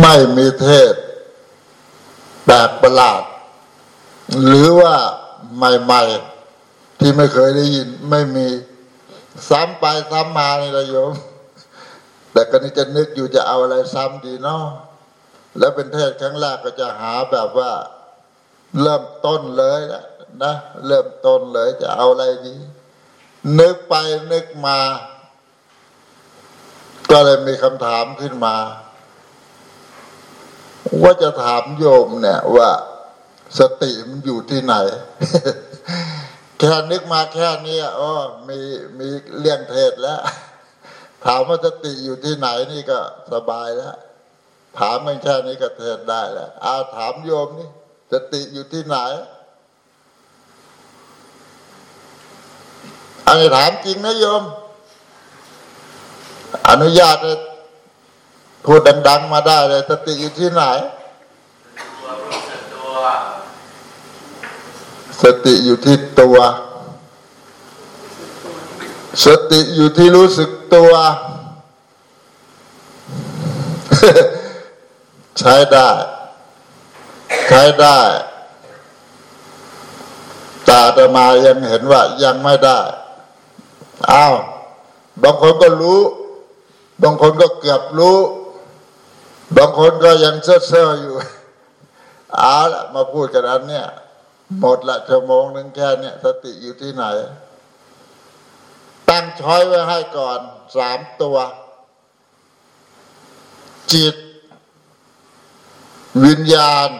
ไม่มีเทศแปลกประหลาด หรือว่าใหม่ ๆ ที่ไม่เคยได้ยิน ไม่มีซ้ำไปซ้ำมานี่ละโยม แต่ก็นี่จะนึกอยู่จะเอาอะไรซ้ำดีเนาะแล้วเป็นเทศครั้งแรกก็จะหาแบบว่า เริ่มต้นเลยนะนะเริ่มต้นเลยจะเอาอะไรดี นึกไปนึกมา ก็เลยมีคำถามขึ้นมา ว่าจะถามโยมเนี่ยว่าสติมันอยู่ที่ไหน แค่นึกมาแค่นี้อ๋อมีมีเรื่องเทศแล้ว ถามว่าสติอยู่ที่ไหนนี่ก็สบายแล้ว ถามมันแค่นี้ก็เทศได้แล้วอาถามโยมนี่สติอยู่ที่ไหน อันนี้ถามจริงนะโยม อนุญาต พูดดัง ๆ มาได้เลยสติอยู่ที่ไหนตัวรู้สึกตัวสติอยู่ที่ตัว สติอยู่ที่รู้สึกตัว ใช้ได้ ใช้ได้แตอาตมายังเห็นว่ายังไม่ได้ อ้าว บางคนก็รู้ บางคนก็เกือบรู้ บางคนก็ยังเซ่อๆอยู่เอาละมาพูดกันอันเนี้ยหมดละชั่วโมงหนึ่งแค่เนี้ยสติอยู่ที่ไหน ตั้งช้อยไว้ให้ก่อนสามตัว จิต วิญญาณ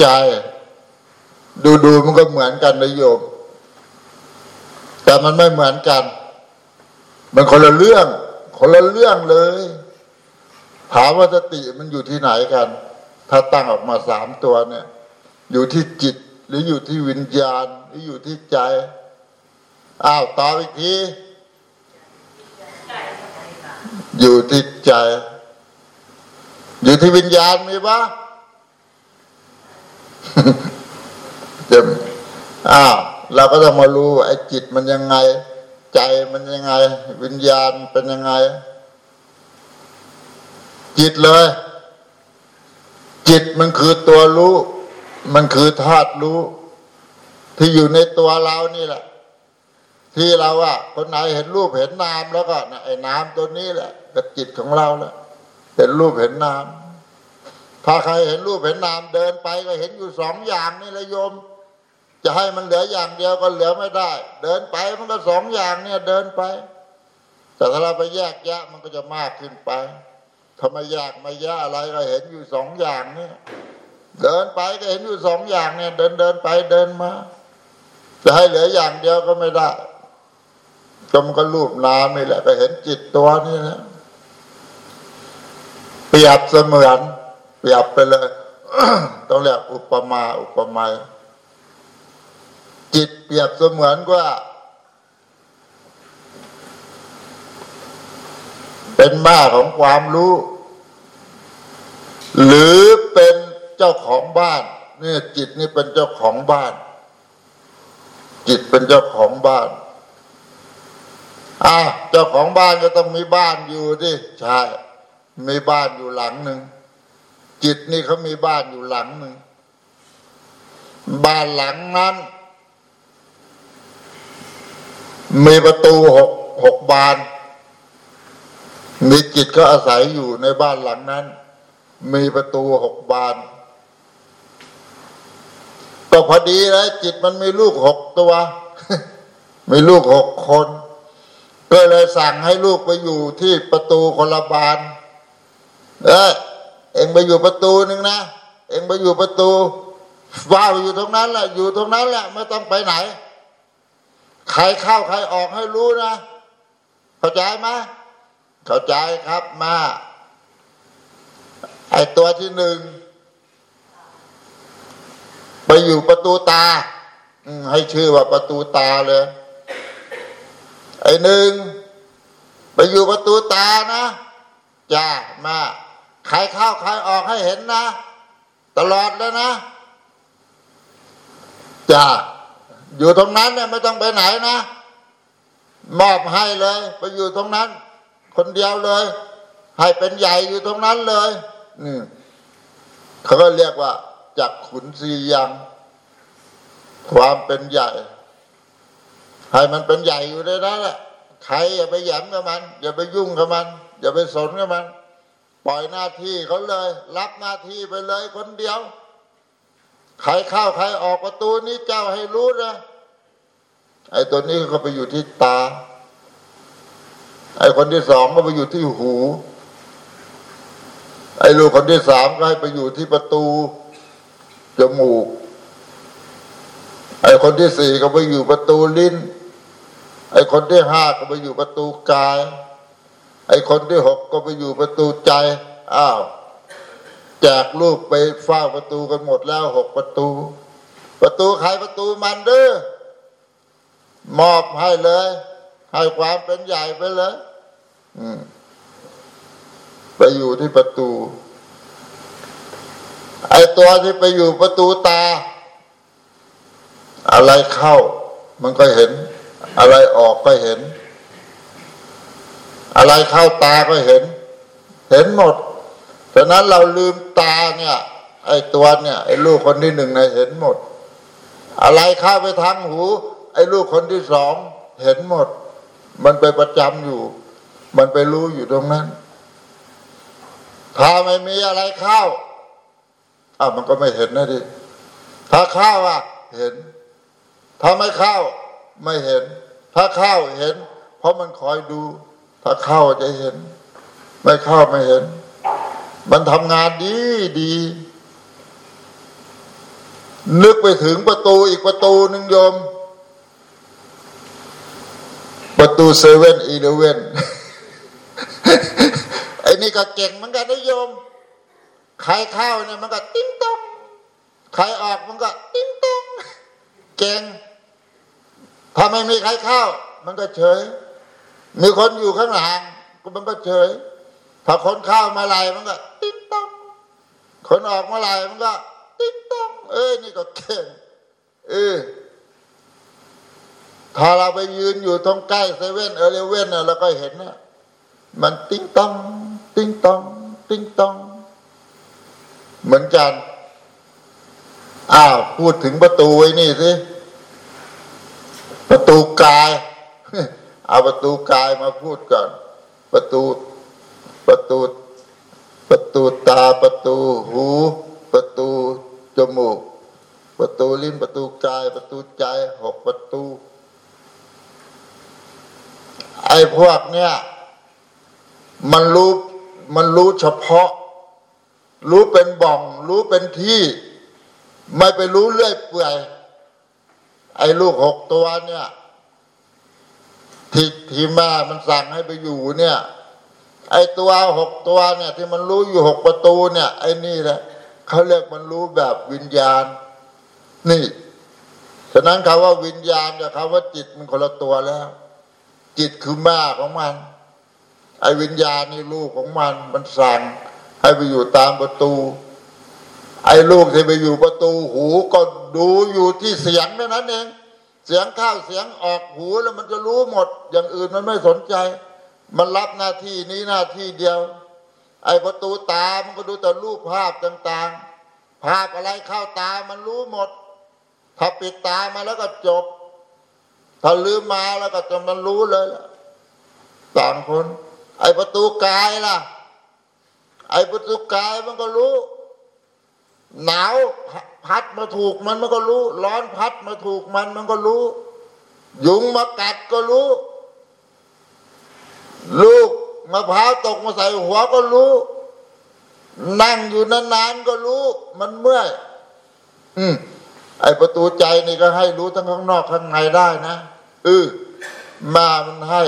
ใจ ดูดูมันก็เหมือนกันนะโยม แต่มันไม่เหมือนกัน มันคนละเรื่อง คนละเรื่องเลย ถามว่าสติมันอยู่ที่ไหนกัน ถ้าตั้งออกมาสามตัวเนี่ย อยู่ที่จิต หรืออยู่ที่วิญญาณ หรืออยู่ที่ใจอ้าวตอบอีกทีอยู่ที่ใจ อยู่ที่วิญญาณมีปะจะอ้าวเราก็ต้องมารู้ไอ้จิตมันยังไง ใจมันยังไง วิญญาณเป็นยังไง จิตเลย จิตมันคือตัวรู้ มันคือธาตุรู้ ที่อยู่ในตัวเรานี่แหละ ที่เราอะคนไหนเห็นรูปเห็นนามแล้วก็ไอ้นามตัวนี้แหละกับจิตของเราแหละเห็นรูปเห็นนามถ้าใครเห็นรูปเห็นนามเดินไปก็เห็นอยู่สองอย่างนี่แหละโยม จะให้มันเหลืออย่างเดียวก็เหลือไม่ได้ เดินไปมันก็สองอย่างเนี่ยเดินไป แต่ถ้าเราไปแยกแยะมันก็จะมากขึ้นไป ถ้าไม่แยกไม่แยะอะไรก็เห็นอยู่สองอย่างเนี่ย เดินไปก็เห็นอยู่สองอย่างเนี่ย เดินเดินไปเดินมาจะให้เหลืออย่างเดียวก็ไม่ได้จมก็รูปนามนี่แหละก็เห็นจิตตัวนี่นะเปรียบเสมือนเปรียบไปเลยต้องเรียกอุปมาอุปไมยจิตเปรียบเสมือนว่า เป็นมาของความรู้ หรือเป็นเจ้าของบ้านเนี่ยจิตนี่เป็นเจ้าของบ้าน จิตเป็นเจ้าของบ้านอะเจ้าของบ้านก็ต้องมีบ้านอยู่ดิใช่มีบ้านอยู่หลังหนึ่งจิตนี่เขามีบ้านอยู่หลังหนึ่งบ้านหลังนั้น มีประตูหกหกบาน มีจิตก็อาศัยอยู่ในบ้านหลังนั้น มีประตูหกบาน ก็พอดีแล้วจิตมันมีลูกหกตัว มีลูกหกคน ก็เลยสั่งให้ลูกไปอยู่ที่ประตูคนละบานเออเองไปอยู่ประตูหนึ่งนะ เองไปอยู่ประตูว้าวอยู่ตรงนั้นแหละอยู่ตรงนั้นแหละไม่ต้องไปไหน ใครเข้าใครออกให้รู้นะ เข้าใจไหม เข้าใจครับมาไอตัวที่หนึ่งไปอยู่ประตูตาให้ชื่อว่าประตูตาเลย ไอหนึ่งไปอยู่ประตูตานะจ้ามาใครเข้าใครออกให้เห็นนะ ตลอดแล้วนะจ้าอยู่ตรงนั้นเนี่ยไม่ต้องไปไหนนะ มอบให้เลย ไปอยู่ตรงนั้น คนเดียวเลย ให้เป็นใหญ่อยู่ตรงนั้นเลยนี่เขาก็เรียกว่าจักขุนสียัง ความเป็นใหญ่ ให้มันเป็นใหญ่อยู่ในนั้นแหละใครอย่าไปหยันกับมัน อย่าไปยุ่งกับมัน อย่าไปสนกับมัน ปล่อยหน้าที่เขาเลย รับหน้าที่ไปเลยคนเดียวใครเข้าใครออกประตูนี้เจ้าให้รู้นะไอ้ตัวนี้ก็ไปอยู่ที่ตา ไอ้คนที่สองก็ไปอยู่ที่หู ไอ้ลูกคนที่สามก็ให้ไปอยู่ที่ประตูจมูก ไอ้คนที่สี่ก็ไปอยู่ประตูลิ้น ไอ้คนที่ห้าก็ไปอยู่ประตูกาย ไอ้คนที่หกก็ไปอยู่ประตูใจ อ้าวแจกลูกไปเฝ้าประตูกันหมดแล้วหกประตู ประตูใครประตูมันเด้อมอบให้เลย ให้ความเป็นใหญ่ไปเลยไปอยู่ที่ประตู ไอ้ตัวที่ไปอยู่ประตูตา อะไรเข้า มันก็เห็น อะไรออกก็เห็น อะไรเข้าตาก็เห็น เห็นหมดฉะนั้นเราลืมตาเนี่ย ไอ้ตัวเนี่ย ไอ้ลูกคนที่หนึ่งเนี่ยเห็นหมด อะไรเข้าไปทางหู ไอ้ลูกคนที่สองเห็นหมด มันไปประจำอยู่ มันไปรู้อยู่ตรงนั้น ถ้าไม่มีอะไรเข้าอะมันก็ไม่เห็นนะดิถ้าเข้าอะ เห็น ถ้าไม่เข้า ไม่เห็น ถ้าเข้าเห็น เพราะมันคอยดู ถ้าเข้าจะเห็น ไม่เข้าไม่เห็น มันทำงานดีดีนึกไปถึงประตูอีกประตูหนึ่งโยม ประตูเซเว่นอีเลเว่นไอ้นี่ก็เก่งเหมือนกันนะโยมใครเข้าเนี่ยมันก็ติ้งต้องใครออกมันก็ติ้งต้องเก่งถ้าไม่มีใครเข้ามันก็เฉย มีคนอยู่ข้างหลังมันก็เฉยถ้าคนเข้ามาเมื่อไหร่มันก็ ติ้งต้องคนออกมาเมื่อไหร่มันก็ ติ้งต้องเอ้ยนี่ก็เก่งเออ ถ้าเราไปยืนอยู่ตรงใกล้เซเว่นอีเลฟเว่นเนี่ยเราก็เห็นนะมันติ้งต้อง ติ้งต้อง ติ้งต้อง เหมือนกัน อ้าว พูดถึงประตูไว้นี่สิ ประตูกาย เอาประตูกายมาพูดก่อน ประตู ประตู ประตูตา ประตูหู ประตูจมูก ประตูลิ้น ประตูกาย ประตูใจ หกประตู อ้พวกเนี้ยมันรู้มันรู้เฉพาะ รู้เป็นบ่อง รู้เป็นที่ ไม่ไปรู้เรื่อยเปื่อย ไอ้ลูกหกตัวเนี่ยที่ที่แม่มันสั่งให้ไปอยู่เนี่ย ไอ้ตัวหกตัวเนี่ย ที่มันรู้อยู่หกประตูเนี่ย ไอ้นี่แหละเขาเรียกมันรู้แบบวิญญาณ นี่ ฉะนั้นคำว่าวิญญาณกับคำว่าจิตมันคนละตัวแล้ว จิตคือแม่ของมัน ไอ้วิญญาณนี่ลูกของมัน มันสั่ง ให้ไปอยู่ตามประตู ไอ้ลูกที่ไปอยู่ประตู หูก็ดูอยู่ที่เสียงเท่านั้นเองเสียงเข้าเสียงออกหูแล้วมันจะรู้หมด อย่างอื่นมันไม่สนใจ มันรับหน้าที่นี้หน้าที่เดียว ไอ้ประตูตา มันก็ดูแต่รูปภาพต่างๆ ภาพอะไรเข้าตามันรู้หมด ถ้าปิดตามาแล้วก็จบ ถ้าลืมมาแล้วก็จะมันรู้เลยล่ะต่างคน ไอ้ประตูกายล่ะ ไอ้ประตูกายมันก็รู้ หนาวพัดมาถูกมันมันก็รู้ ร้อนพัดมาถูกมันมันก็รู้ ยุงมากัดก็รู้ ลูกมะพร้าวตกมาใส่หัวก็รู้ นั่งอยู่นานๆก็รู้ มันเมื่อย อืม ไอประตูใจนี่ก็ให้รู้ทั้งข้างนอกข้างในได้นะเออมามันให้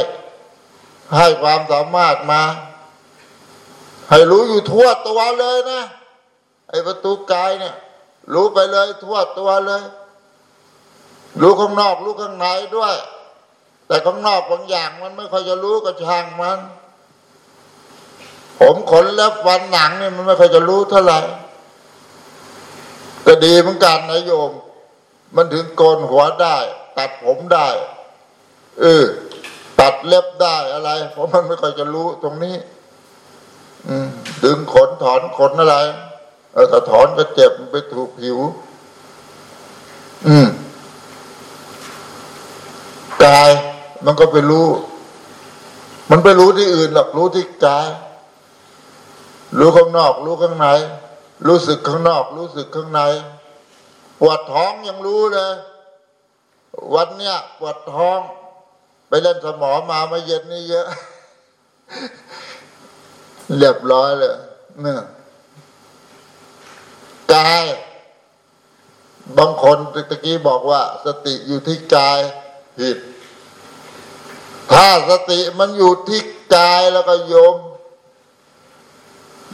ให้ความสามารถมา ให้รู้อยู่ทั่วตัวเลยนะ ไอประตูกายเนี่ย รู้ไปเลยทั่วตัวเลย รู้ข้างนอกรู้ข้างในด้วย แต่ข้างนอกบางอย่างมันไม่ค่อยจะรู้ก็ช่างมัน ผมขนและฟันหนังเนี่ยมันไม่ค่อยจะรู้เท่าไหร่ ก็ดีเหมือนกันนะโยม มันถึงโกนหัวได้ ตัดผมได้เออตัดเล็บได้อะไร เพราะมันไม่ค่อยจะรู้ตรงนี้ อืมดึงขนถอนขนอะไรเออถ้าถอนก็เจ็บไปถูกผิว อืมกายมันก็ไปรู้ มันไปรู้ที่อื่นหรอกรู้ที่กาย รู้ข้างนอก รู้ข้างใน รู้สึกข้างนอก รู้สึกข้างในปวดท้องยังรู้เลย วันเนี้ยปวดท้อง ไปเล่นสมอมามาเย็นนี่เยอะ เรียบร้อยเลยเนี่ยกายบางคนตะกี้บอกว่า สติอยู่ที่กายผิด ถ้าสติมันอยู่ที่กายแล้วก็โยม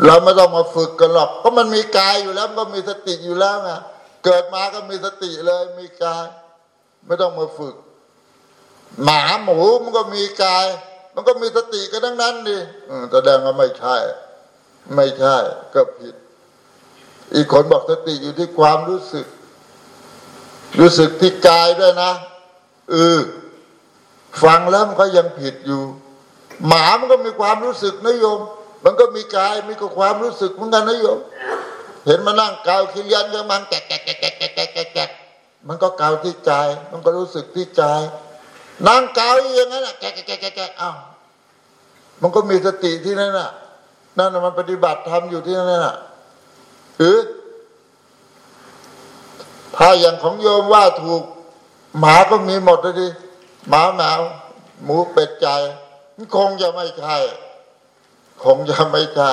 เราไม่ต้องมาฝึกกันหรอกเพราะมันมีกายอยู่แล้วก็มีสติอยู่แล้วไงเกิดมาก็มีสติเลยมีกาย ไม่ต้องมาฝึก หมาหมูมันก็มีกาย มันก็มีสติกันทั้งนั้นดิแสดงว่าไม่ใช่ ไม่ใช่ก็ผิด อีกคนบอกสติอยู่ที่ความรู้สึก รู้สึกที่กายด้วยนะเออฟังแล้วมันก็ยังผิดอยู่ หมามันก็มีความรู้สึกนะโยม มันก็มีกายมีก็ความรู้สึกเหมือนกันนะโยมเห็นมันนั่งกาวคิยันยังมันแกะแกะแกะแกะแกะแกะแกะแกะมันก็เกาที่กาย มันก็รู้สึกที่กายนั่งเกาอย่างนั้นแกะแกะแกะแกะแกะอ้าวมันก็มีสติที่นั่นน่ะ นั่นน่ะมันปฏิบัติธรรมอยู่ที่นั่นน่ะหรือถ้าอย่างของโยมว่าถูก หมาก็มีหมดเลยดิหมาแมวหมูเป็ดไก่มันคงจะไม่ใช่ คงจะไม่ใช่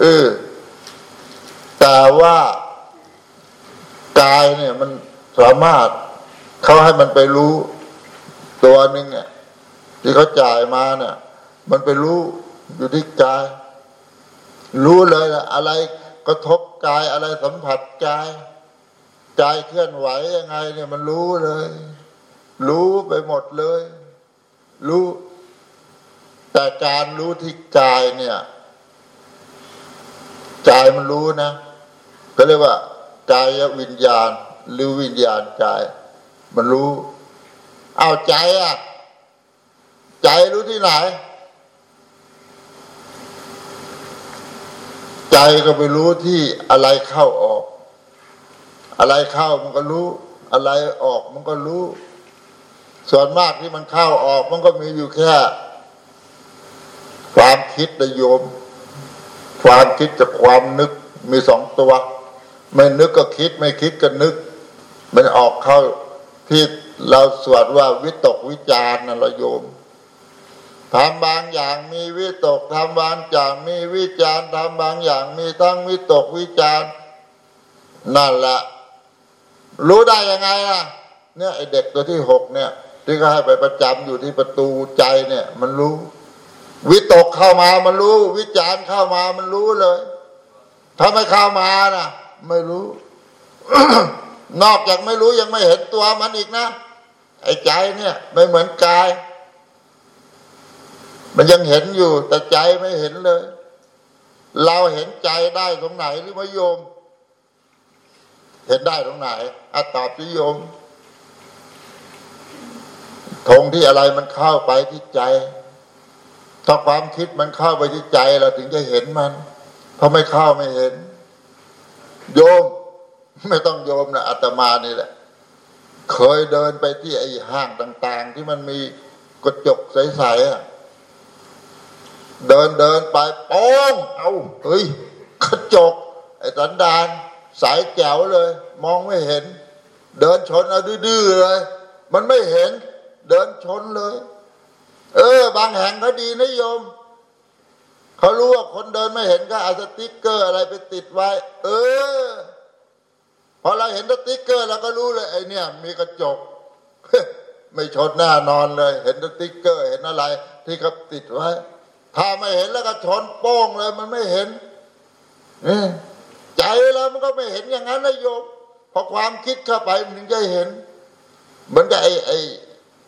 เออแต่ว่ากายเนี่ยมันสามารถเขาให้มันไปรู้ตัวหนึ่งอะที่เขาจ่ายมาเนี่ย มันไปรู้อยู่ที่กาย รู้เลยนะอะไรกระทบกายอะไรสัมผัสกายกายเคลื่อนไหวยังไง เนี่ยมันรู้เลย รู้ไปหมดเลย รู้ แต่การรู้ที่กายเนี่ยกายมันรู้นะก็เรียกว่ากายวิญญาณ หรือวิญญาณกาย มันรู้ เอาใจอะ ใจรู้ที่ไหน ใจก็ไปรู้ที่อะไรเข้าออก อะไรเข้ามันก็รู้ อะไรออกมันก็รู้ ส่วนมากที่มันเข้าออก มันก็มีอยู่แค่ ความคิดนะโยม ความคิดกับความนึกมีสองตัว ไม่นึกก็คิดไม่คิดก็นึก มันออกเข้าที่เราสวดว่าวิตกวิจารนะเราโยมทำบางอย่างมีวิตกทำบางอย่างมีวิจารทำบางอย่างมีทั้งวิตกวิจารนั่นแหละรู้ได้ยังไงล่ะ เนี่ยไอเด็กตัวที่หกเนี่ย ที่เขาให้ไปประจำอยู่ที่ประตูใจเนี่ย มันรู้ วิตกเข้ามามันรู้ วิจารเข้ามามันรู้เลย ถ้าไม่เข้ามานะไม่รู้ นอกจากไม่รู้ยังไม่เห็นตัวมันอีกนะไอ้ใจเนี่ยไม่เหมือนกาย มันยังเห็นอยู่ แต่ใจไม่เห็นเลย เราเห็นใจได้ตรงไหนหรือไม่โยม เห็นได้ตรงไหนอาตอบสิโยมทงที่อะไรมันเข้าไปที่ใจ ถ้าความคิดมันเข้าไปที่ใจเราถึงจะเห็นมันพอไม่เข้าไม่เห็น โยม ไม่ต้องโยมนะอาตมานี่แหละ เคยเดินไปที่ไอ้ห้างต่าง ๆ ที่มันมีกระจกใสๆอะเดินเดินไปป้งเอาเฮ้ยกระจก ไอ้สันดาน ใสแจ๋วเลย มองไม่เห็น เดินชนเอาดื้อเลย มันไม่เห็น เดินชนเลย เออ บางแห่งเขาดีนะโยมเขารู้ว่าคนเดินไม่เห็นก็เอาสติ๊กเกอร์อะไรไปติดไว้ เออ พอเราเห็นสติ๊กเกอร์เราก็รู้เลยไอ้เนี่ย มีกระจกไม่ชนแน่นอนเลย เห็นสติ๊กเกอร์เห็นอะไร ที่เขาติดไว้ ถ้าไม่เห็นแล้วก็ชนโป้งเลยมันไม่เห็นใจเรามันก็ไม่เห็นอย่างนั้นนะโยมพอความคิดเข้าไปมันถึงจะเห็น เหมือนกับไอ้ไอ้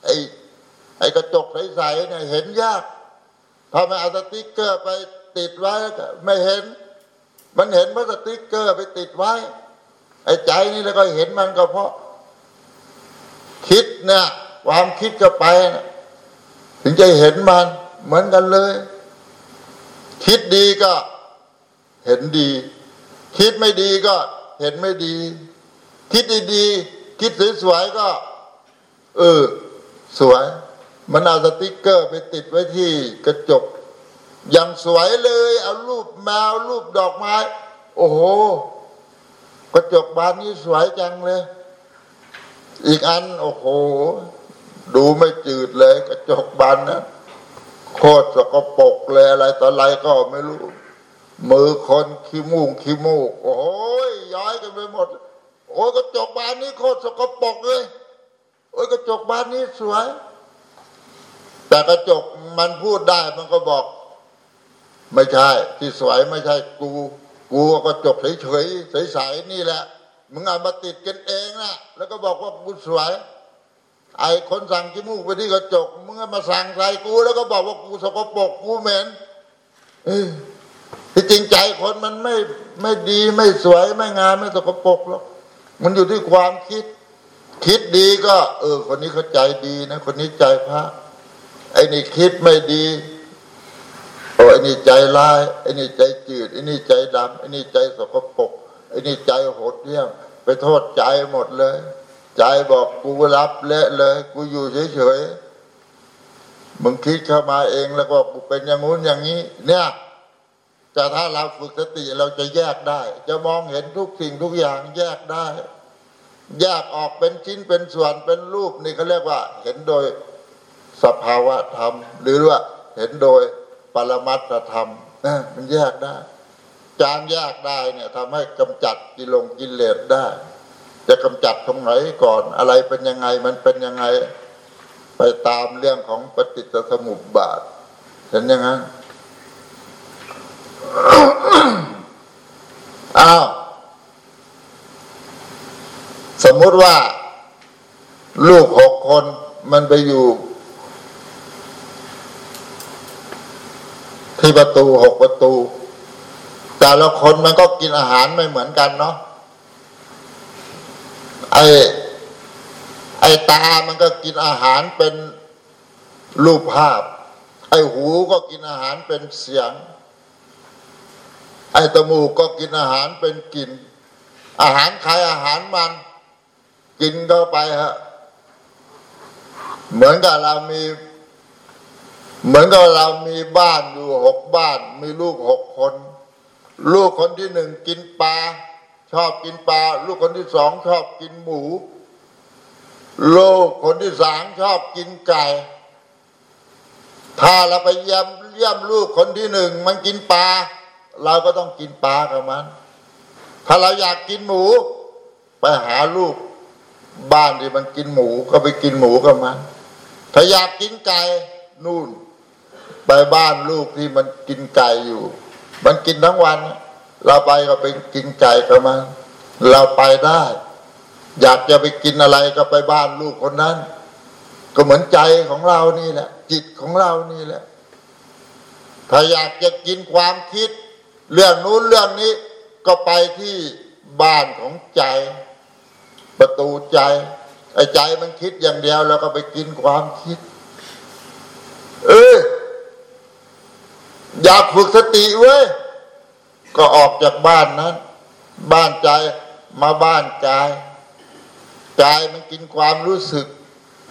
ไอ้ ไอ้กระจกใสๆเนี่ยเห็นยากถ้าไม่เอาสติ๊กเกอร์ไปติดไว้ก็ไม่เห็น มันเห็นเพราะสติ๊กเกอร์ไปติดไว้ ไอ้ใจนี่แล้วก็เห็นมันก็เพราะ คิดเนี่ยความคิดก็ไปนะถึงจะเห็นมันเหมือนกันเลย คิดดีก็เห็นดี คิดไม่ดีก็เห็นไม่ดี คิดดีๆคิดสวยๆก็ เออ สวย มันเอาสติกเกอร์ไปติดไว้ที่กระจกอย่างสวยเลย เอารูปแมวรูปดอกไม้ โอ้โห กระจกบานนี้สวยจังเลย อีกอัน โอ้โห ดูไม่จืดเลย กระจกบานนะโคตรสกปรกเลยอะไรต่ออะไรก็ไม่รู้ มือคนขี้มูกขี้มูก โอ้ยย้อยกันไปหมด โอ้ยกระจกบานนี้โคตรสกปรกเลย โอ้ยกระจกบานนี้สวย แต่กระจกมันพูดได้มันก็บอก ไม่ใช่ ที่สวยไม่ใช่กู กูกระจกเฉยๆใสๆนี่แหละมึงเอามาติดกันเองนะแล้วก็บอกว่ากูสวย ไอ้คนสั่งขี้มูกไปที่กระจกมึงมาสั่งใส่กู แล้วก็บอกว่ากูสกปรกกูเหม็นเอ้ยที่จริงใจคนมันไม่ไม่ดีไม่สวยไม่งามไม่สกปรกหรอกมันอยู่ที่ความคิด คิดดีก็ เออ คนนี้เขาใจดีนะ คนนี้ใจพระ ไอ้นี่คิดไม่ดีโอ้ไอ้นี่ใจร้ายไอ้นี่ใจจืดไอ้นี่ใจดำไอ้นี่ใจสกปรกไอ้นี่ใจโหดเหี้ยมไปโทษใจหมดเลย ใจบอกกูรับเละเลย กูอยู่เฉยๆมึงคิดเข้ามาเองแล้วก็กูเป็นอย่างงู้นอย่างนี้ เนี่ยแต่ถ้าเราฝึกสติเราจะแยกได้ จะมองเห็นทุกสิ่งทุกอย่างแยกได้ แยกออกเป็นชิ้นเป็นส่วนเป็นรูปนี่เขาเรียกว่า เห็นโดย สภาวะธรรม หรือว่าเห็นโดยปรมัตธรรมนะมันแยกได้ จานแยกได้เนี่ยทำให้กำจัดกิลงกิเลสได้ จะกำจัดตรงไหนก่อน อะไรเป็นยังไงมันเป็นยังไง ไปตามเรื่องของปฏิจจสมุปบาท เห็นยังไงอ้าวสมมติว่า ลูกหกคนมันไปอยู่ ที่ประตูหกประตู แต่ละคนมันก็กินอาหารไม่เหมือนกันเนาะไอ้ไอ้ตามันก็กินอาหารเป็นรูปภาพ ไอ้หูก็กินอาหารเป็นเสียง ไอ้ตมูกก็กินอาหารเป็นกลิ่น อาหารใครอาหารมัน กินเข้าไปฮะ เหมือนกับเรามี เหมือนกับเรามีบ้านอยู่หกบ้าน มีลูกหกคน ลูกคนที่หนึ่งกินปลาชอบกินปลา ลูกคนที่สองชอบกินหมู ลูกคนที่สามชอบกินไก่ ถ้าเราไปเยี่ยมเยี่ยมลูกคนที่หนึ่งมันกินปลาเราก็ต้องกินปลากับมัน ถ้าเราอยากกินหมู ไปหาลูกบ้านที่มันกินหมูก็ไปกินหมูกับมัน ถ้าอยากกินไก่นู่น ไปบ้านลูกที่มันกินไก่อยู่ มันกินทั้งวัน เราไปก็ไปกินไก่กับมันเราไปได้ อยากจะไปกินอะไรก็ไปบ้านลูกคนนั้น ก็เหมือนใจของเรานี่แหละ จิตของเรานี่แหละ ถ้าอยากจะกินความคิด เรื่องนู้นเรื่องนี้ ก็ไปที่บ้านของใจ ประตูใจไอ้ใจมันคิดอย่างเดียว แล้วก็ไปกินความคิด เออ อยากฝึกสติเว้ย ก็ออกจากบ้านนั้น บ้านใจมาบ้านกายกายมันกินความรู้สึก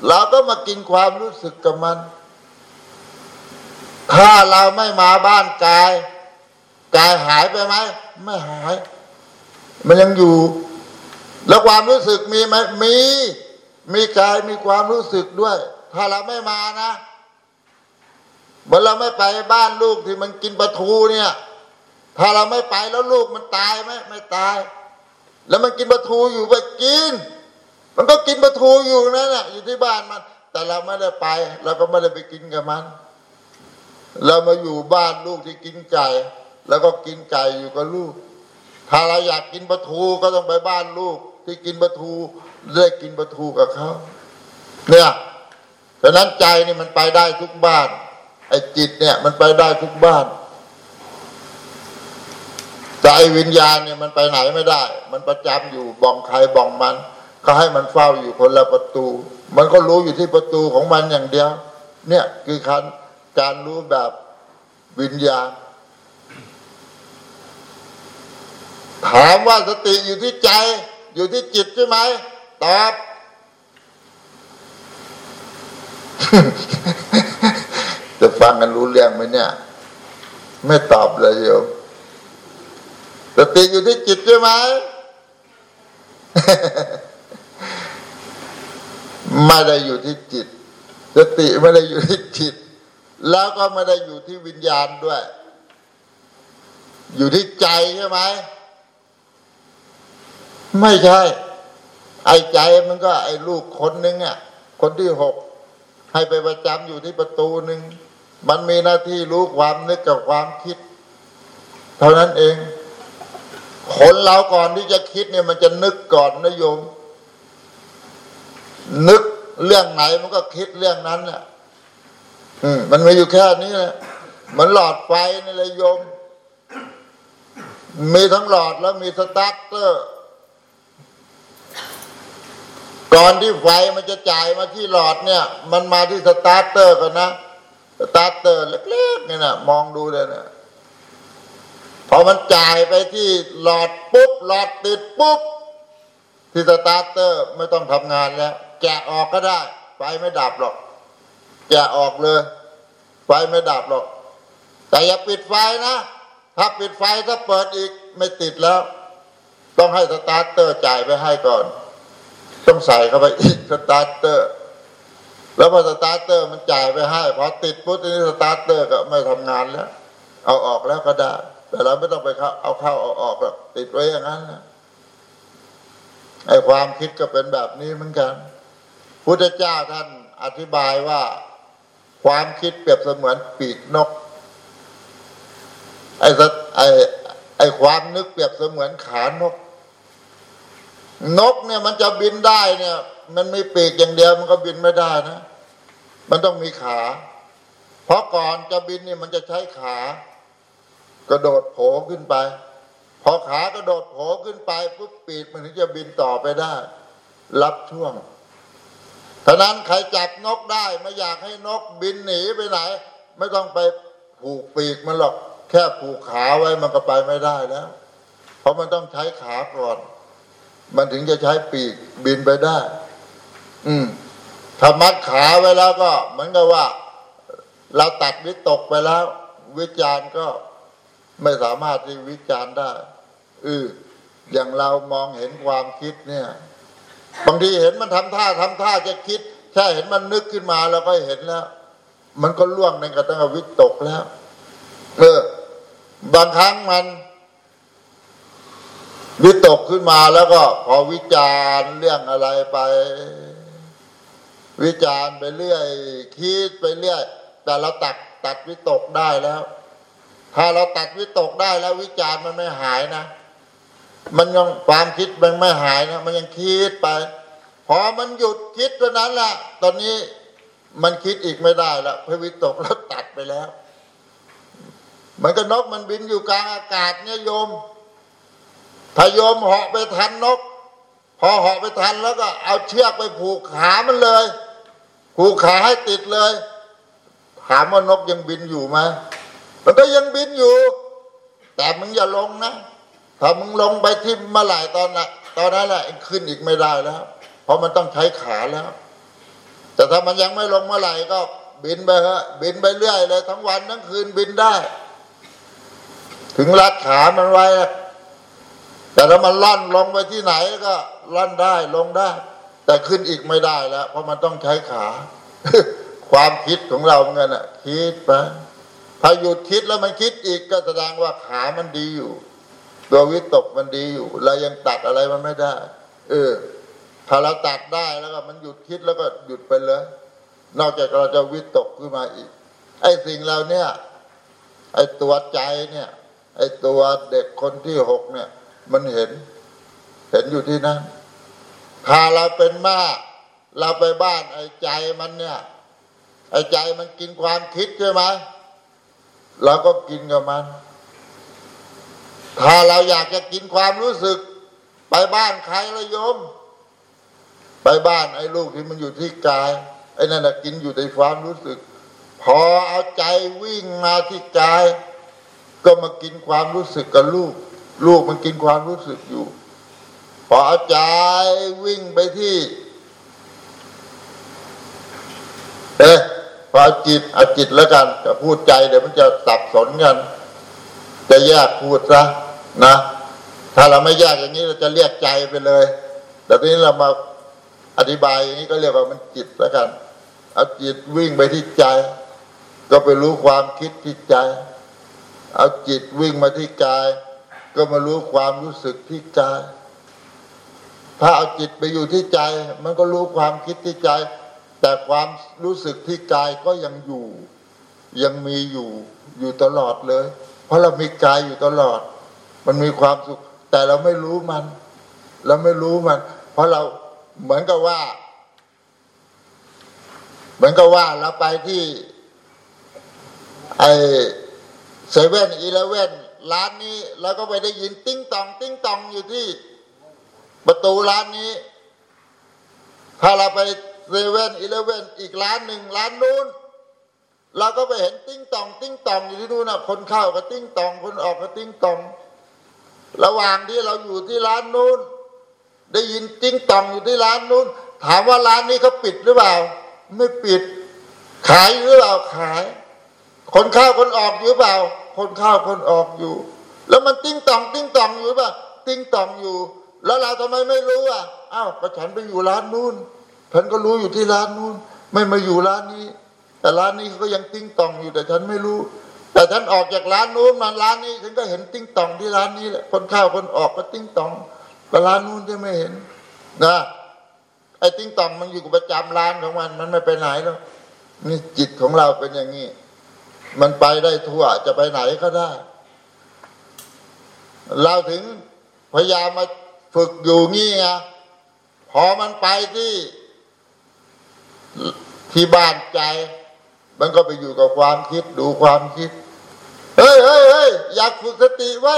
เราก็มากินความรู้สึกกับมัน ถ้าเราไม่มาบ้านกาย กายหายไปไหมไม่หาย มันยังอยู่ แล้วความรู้สึกมีไหมมี มีกายมีความรู้สึกด้วย ถ้าเราไม่มานะ เมื่อเราไม่ไปบ้านลูกที่มันกินปลาทูเนี่ย ถ้าเราไม่ไปแล้วลูกมันตายไหมไม่ตาย แล้วมันกินปลาทูอยู่ไปกิน มันก็กินปลาทูอยู่นั่นแหละอยู่ที่บ้านมัน แต่เราไม่ได้ไป เราก็ไม่ได้ไปกินกับมัน เรามาอยู่บ้านลูกที่กินไก่แล้วก็กินไก่อยู่กับลูก ถ้าเราอยากกินปลาทูก็ต้องไปบ้านลูกที่กินปลาทูได้กินปลาทูกับเขาเนี่ยฉะนั้นใจนี่มันไปได้ทุกบ้าน ไอ้จิตเนี่ย มันไปได้ทุกบ้านแต่ไอ้วิญญาณเนี่ยมันไปไหนไม่ได้ มันประจำอยู่บ้องใครบ้องมันก็ให้มันเฝ้าอยู่คนละประตู มันก็รู้อยู่ที่ประตูของมันอย่างเดียว เนี่ยคือการการรู้แบบวิญญาณ ถามว่าสติอยู่ที่ใจ อยู่ที่จิตใช่ไหมตอบ ฟังกันรู้เรื่องไหมเนี่ย ไม่ตอบเลยโยมสติอยู่ที่จิตใช่ไหม ไม่ได้อยู่ที่จิต สติไม่ได้อยู่ที่จิต แล้วก็ไม่ได้อยู่ที่วิญญาณด้วย อยู่ที่ใจใช่ไหม ไม่ใช่ ไอ้ใจมันก็ไอ้ลูกคนหนึ่งอะ คนที่หกให้ไปประจำอยู่ที่ประตูหนึ่ง มันมีหน้าที่รู้ความนึกกับความคิด เท่านั้นเอง คนเราก่อนที่จะคิดเนี่ย มันจะนึกก่อนนะโยม นึกเรื่องไหนมันก็คิดเรื่องนั้นแหละอืมมันมีอยู่แค่นี้แหละเหมือนหลอดไฟนี่เลยโยม มีทั้งหลอดแล้วมีสตาร์เตอร์ ก่อนที่ไฟมันจะจ่ายมาที่หลอดเนี่ย มันมาที่สตาร์เตอร์ก่อนนะ สตาร์เตอร์เล็กๆนี่นะมองดูเลยนะพอมันจ่ายไปที่หลอดปุ๊บ หลอดติดปุ๊บ ที่สตาร์เตอร์ไม่ต้องทำงานแล้วแกะออกก็ได้ ไฟไม่ดับหรอก แกะออกเลย ไฟไม่ดับหรอก แต่อย่าปิดไฟนะ ถ้าปิดไฟถ้าเปิดอีกไม่ติดแล้ว ต้องให้สตาร์เตอร์จ่ายไปให้ก่อน ต้องใส่เข้าไปอีกสตาร์เตอร์ แล้วพอสตาร์เตอร์มันจ่ายไปให้พอติดปุ๊บทีนี้สตาร์เตอร์ก็ไม่ทำงานแล้ว เอาออกแล้วก็ได้ แต่เราไม่ต้องไปเข้าเอาเข้าเอาออกหรอกติดไว้อย่างนั้นนะไอ้ความคิดก็เป็นแบบนี้เหมือนกัน พุทธเจ้าท่านอธิบายว่า ความคิดเปรียบเสมือนปีกนก ไอ้ไอ้ไอ้ความนึกเปรียบเสมือนขานก นกเนี่ยมันจะบินได้เนี่ย มันมีปีกอย่างเดียวมันก็บินไม่ได้นะ มันต้องมีขา เพราะก่อนจะบินเนี่ยมันจะใช้ขากระโดดโผล่ขึ้นไป พอขากระโดดโผล่ขึ้นไปปุ๊บปีกมันถึงจะบินต่อไปได้ รับช่วงฉะนั้นใครจับนกได้ ไม่อยากให้นกบินหนีไปไหน ไม่ต้องไปผูกปีกมันหรอก แค่ผูกขาไว้มันก็ไปไม่ได้แล้ว เพราะมันต้องใช้ขาก่อน มันถึงจะใช้ปีกบินไปได้ อืมถ้ามัดขาไว้แล้วก็เหมือนกับว่า เราตัดวิตกไปแล้ว วิจารณ์ก็ไม่สามารถที่วิจารณ์ได้เอออย่างเรามองเห็นความคิดเนี่ย บางทีเห็นมันทำท่าทำท่าจะคิดแค่เห็นมันนึกขึ้นมาเราก็เห็นแล้ว มันก็ล่วงในกระทั่งวิตกแล้ว เออบางครั้งมัน วิตกขึ้นมาแล้วก็พอวิจารณ์เรื่องอะไรไป วิจารณ์ไปเรื่อย คิดไปเรื่อย แต่เราตัดตัดวิตกได้แล้ว ถ้าเราตัดวิตกได้แล้ววิจารณ์มันไม่หายนะ มันยังความคิดมันไม่หายนะมันยังคิดไป พอมันหยุดคิดเท่านั้นแหละตอนนี้มันคิดอีกไม่ได้แล้วเพราะวิตกแล้วตัดไปแล้ว มันก็นกมันบินอยู่กลางอากาศเนี่ยโยม ถ้าโยมเหาะไปทันนก พอเหาะไปทันแล้วก็เอาเชือกไปผูกขามันเลย ผูกขาให้ติดเลย ถามว่านกยังบินอยู่ไหมมันก็ยังบินอยู่ แต่มึงอย่าลงนะถ้ามึงลงไปที่เมื่อไหร่ตอนน่ะ ตอนนั้นแหละขึ้นอีกไม่ได้แล้ว เพราะมันต้องใช้ขาแล้ว แต่ถ้ามันยังไม่ลงเมื่อไหร่ก็บินไปฮะบินไปเรื่อยเลย ทั้งวันทั้งคืนบินได้ ถึงรัดขามันไว้ แต่ถ้ามันลั่นลงไปที่ไหนก็ลั่นได้ลงได้ แต่ขึ้นอีกไม่ได้แล้ว เพราะมันต้องใช้ขา ความคิดของเราเงินอะคิดไปถ้าหยุดคิดแล้วมันคิดอีกก็แสดงว่าขามันดีอยู่ตัววิตกมันดีอยู่เรายังตัดอะไรมันไม่ได้ เออถ้าเราตัดได้แล้วก็มันหยุดคิดแล้วก็หยุดไปเลย นอกจากเราจะวิตกขึ้นมาอีก ไอ้สิ่งเราเนี่ย ไอ้ตัวใจเนี่ย ไอ้ตัวเด็กคนที่หกเนี่ย มันเห็น เห็นอยู่ที่นั่นถ้าเราเป็นแม่เราไปบ้านไอ้ใจมันเนี่ย ไอ้ใจมันกินความคิดใช่ไหมเราก็กินกับมัน ถ้าเราอยากจะกินความรู้สึก ไปบ้านใครละโยม ไปบ้านไอ้ลูกที่มันอยู่ที่กาย ไอ้นั่นกินอยู่ในความรู้สึก พอเอาใจวิ่งมาที่กาย ก็มากินความรู้สึกกับลูก ลูกมันกินความรู้สึกอยู่ พอเอาใจวิ่งไปที่เอ๊ะพอเอาจิตเอาจิตแล้วกันจะพูดใจเดี๋ยวมันจะสับสนกัน จะแยกพูดซะนะ ถ้าเราไม่แยกอย่างนี้เราจะเรียกใจไปเลยแต่ทีนี้เรามาอธิบายอย่างนี้ก็เรียกว่ามันจิตแล้วกันเอาจิตวิ่งไปที่ใจ ก็ไปรู้ความคิดที่ใจ เอาจิตวิ่งมาที่กาย ก็มารู้ความรู้สึกที่กายถ้าเอาจิตไปอยู่ที่ใจ มันก็รู้ความคิดที่ใจ แต่ความรู้สึกที่กายก็ยังอยู่ ยังมีอยู่อยู่ตลอดเลย เพราะเรามีกายอยู่ตลอด มันมีความสุข แต่เราไม่รู้มัน เราไม่รู้มัน เพราะเราเหมือนกับว่า เหมือนกับว่าเราไปที่ ไอ้เซเว่นอีเลฟเว่น ร้านนี้เราก็ไปได้ยินติ้งตอง ติ้งตองอยู่ที่ ประตูร้านนี้ ถ้าเราไปเซเว่นอีเลฟเว่นอีกร้านหนึ่งร้านนู้นเราก็ไปเห็นติ้งตอง ติ้งตองอยู่ที่นู่นนะคนเข้าก็ติ้งตอง คนออกก็ติ้งตอง ระหว่างที่เราอยู่ที่ร้านนู้น ได้ยินติ้งตองอยู่ที่ร้านนู้น ถามว่าร้านนี้เขาปิดหรือเปล่า ไม่ปิด ขายหรือเปล่าขาย คนเข้าคนออกอยู่เปล่า คนเข้าคนออกอยู่ แล้วมันติ้งต่อง ติ้งต่องอยู่เปล่าติ้งต่องอยู่ แล้วเราทำไมไม่รู้อะอ้าวก็ฉันไปอยู่ร้านนู้นฉันก็รู้อยู่ที่ร้านนู้น ไม่มาอยู่ร้านนี้ แต่ร้านนี้เขาก็ยังติ้งต่องอยู่แต่ฉันไม่รู้ แต่ฉันออกจากร้านนู้นมาร้านนี้ฉันก็เห็นติ้งต่องที่ร้านนี้แหละคนเข้าคนออกก็ติ้งต่องแต่ร้านนู้นจะไม่เห็นนะไอ้ติ้งต่องมันอยู่กับประจำร้านของมัน มันไม่ไปไหนหรอกนี่จิตของเราเป็นอย่างนี้ มันไปได้ทั่ว จะไปไหนก็ได้ เราถึงพยายามมาฝึกอยู่งี้ไงพอมันไปที่ที่บ้านใจ มันก็ไปอยู่กับความคิดดูความคิด เฮ้ยเฮ้ยเฮ้ยอยากฝึกสติไว้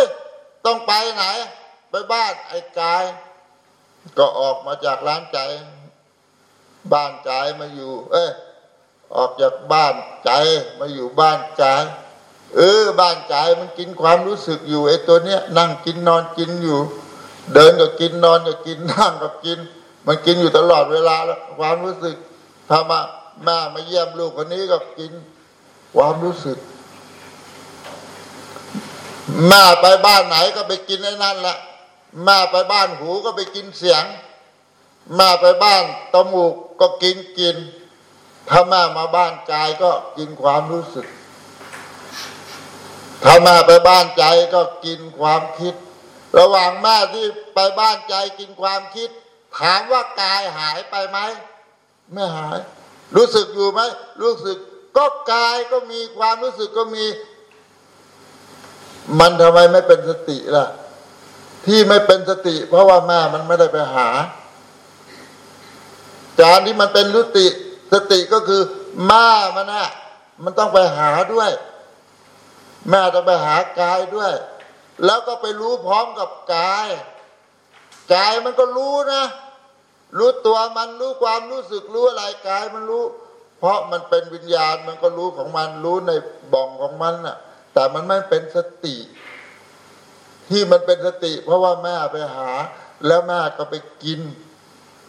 ต้องไปไหน ไปบ้านไอ้กาย ก็ออกมาจากร้านใจ บ้านใจมาอยู่ เอ้ย ออกจากบ้านใจมาอยู่บ้านใจเออ บ้านใจมันกินความรู้สึกอยู่ไอ้ตัวเนี้ยนั่งกินนอนกินอยู่ เดินก็กินนอนก็กินนั่งก็กิน มันกินอยู่ตลอดเวลาแล้วความรู้สึกถ้ามาแม่มาเยี่ยมลูกคนนี้ก็กิน ความรู้สึกแม่ไปบ้านไหนก็ไปกินไอ้นั่นแหละแม่ไปบ้านหูก็ไปกินเสียงแม่ไปบ้านตมูกก็กินกิน ถ้าแม่มาบ้านกายก็กินความรู้สึก ถ้าแม่ไปบ้านใจก็กินความคิด ระหว่างแม่ที่ไปบ้านใจกินความคิด ถามว่ากายหายไปไหม ไม่หาย รู้สึกอยู่ไหม รู้สึก ก็กายก็มีความรู้สึกก็มี มันทำไมไม่เป็นสติล่ะ ที่ไม่เป็นสติ เพราะว่าแม่มันไม่ได้ไปหาการที่มันเป็นรู้ติ สติก็คือแม่มันนะมันต้องไปหาด้วยแม่ต้องไปหากายด้วย แล้วก็ไปรู้พร้อมกับกายกายมันก็รู้นะ รู้ตัวมันรู้ความรู้สึกรู้อะไรกายมันรู้ เพราะมันเป็นวิญญาณมันก็รู้ของมันรู้ในบ่องของมันน่ะ แต่มันไม่เป็นสติ ที่มันเป็นสติ เพราะว่าแม่ไปหา แล้วแม่ก็ไปกิน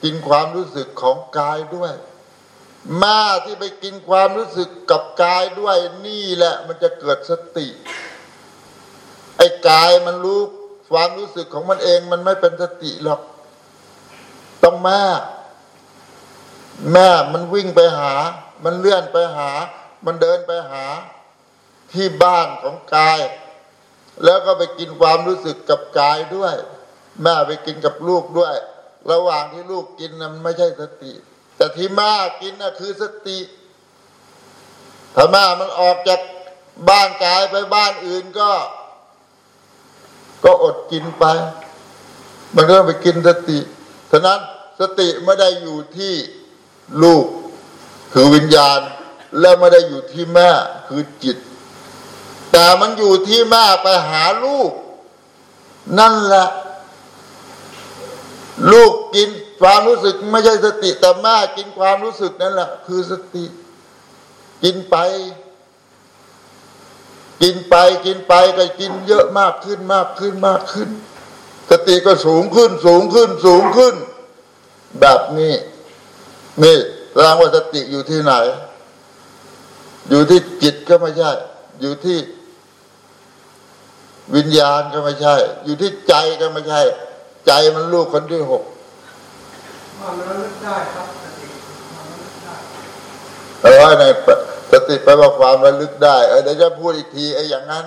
กินความรู้สึกของกายด้วย แม่ที่ไปกินความรู้สึกกับกายด้วยนี่แหละ มันจะเกิดสติ ไอ้กายมันรู้ความรู้สึกของมันเองมันไม่เป็นสติหรอก ต้องแม่แม่มันวิ่งไปหา มันเลื่อนไปหา มันเดินไปหา ที่บ้านของกาย แล้วก็ไปกินความรู้สึกกับกายด้วย แม่ไปกินกับลูกด้วย ระหว่างที่ลูกกินนะมันไม่ใช่สติ แต่ที่แม่กินน่ะคือสติถ้าแม่มันออกจากบ้านกายไปบ้านอื่นก็ ก็อดกินไป มันก็ไปกินสติฉะนั้นสติไม่ได้อยู่ที่ลูกคือวิญญาณ และไม่ได้อยู่ที่แม่คือจิต แต่มันอยู่ที่แม่ไปหาลูก นั่นแหละ ลูกกิน ความรู้สึกไม่ใช่สติแต่แม่กินความรู้สึกนั่นแหละคือสติ กินไป กินไปกินไปก็กินเยอะมากขึ้นมากขึ้นมากขึ้น สติก็สูงขึ้นสูงขึ้นสูงขึ้น แบบนี้นี่แสดงว่าสติอยู่ที่ไหน อยู่ที่จิตก็ไม่ใช่ อยู่ที่วิญญาณก็ไม่ใช่ อยู่ที่ใจก็ไม่ใช่ ใจมันลูกคนที่หก มันลึกได้ครับสติมันลึกได้เออในสติแปลว่าความระลึกได้ เออเดี๋ยวจะพูดอีกทีไอ้อย่างนั้น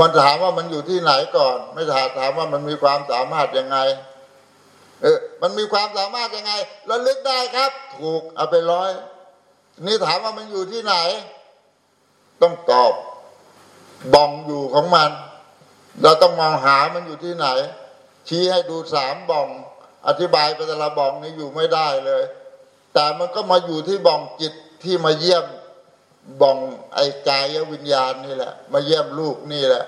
มันถามว่ามันอยู่ที่ไหนก่อน ไม่ถามถามว่ามันมีความสามารถยังไง เออ มันมีความสามารถยังไงระลึกได้ครับ ถูกเอาไปร้อย นี่ถามว่ามันอยู่ที่ไหน ต้องตอบบ่องอยู่ของมัน เราต้องมองหามันอยู่ที่ไหน ชี้ให้ดูสามบ่อง อธิบายไปแต่ละบ่องนี้อยู่ไม่ได้เลย แต่มันก็มาอยู่ที่บ่องจิตที่มาเยี่ยมบ่องไอ้กายวิญญาณนี่แหละ มาเยี่ยมลูกนี่แหละ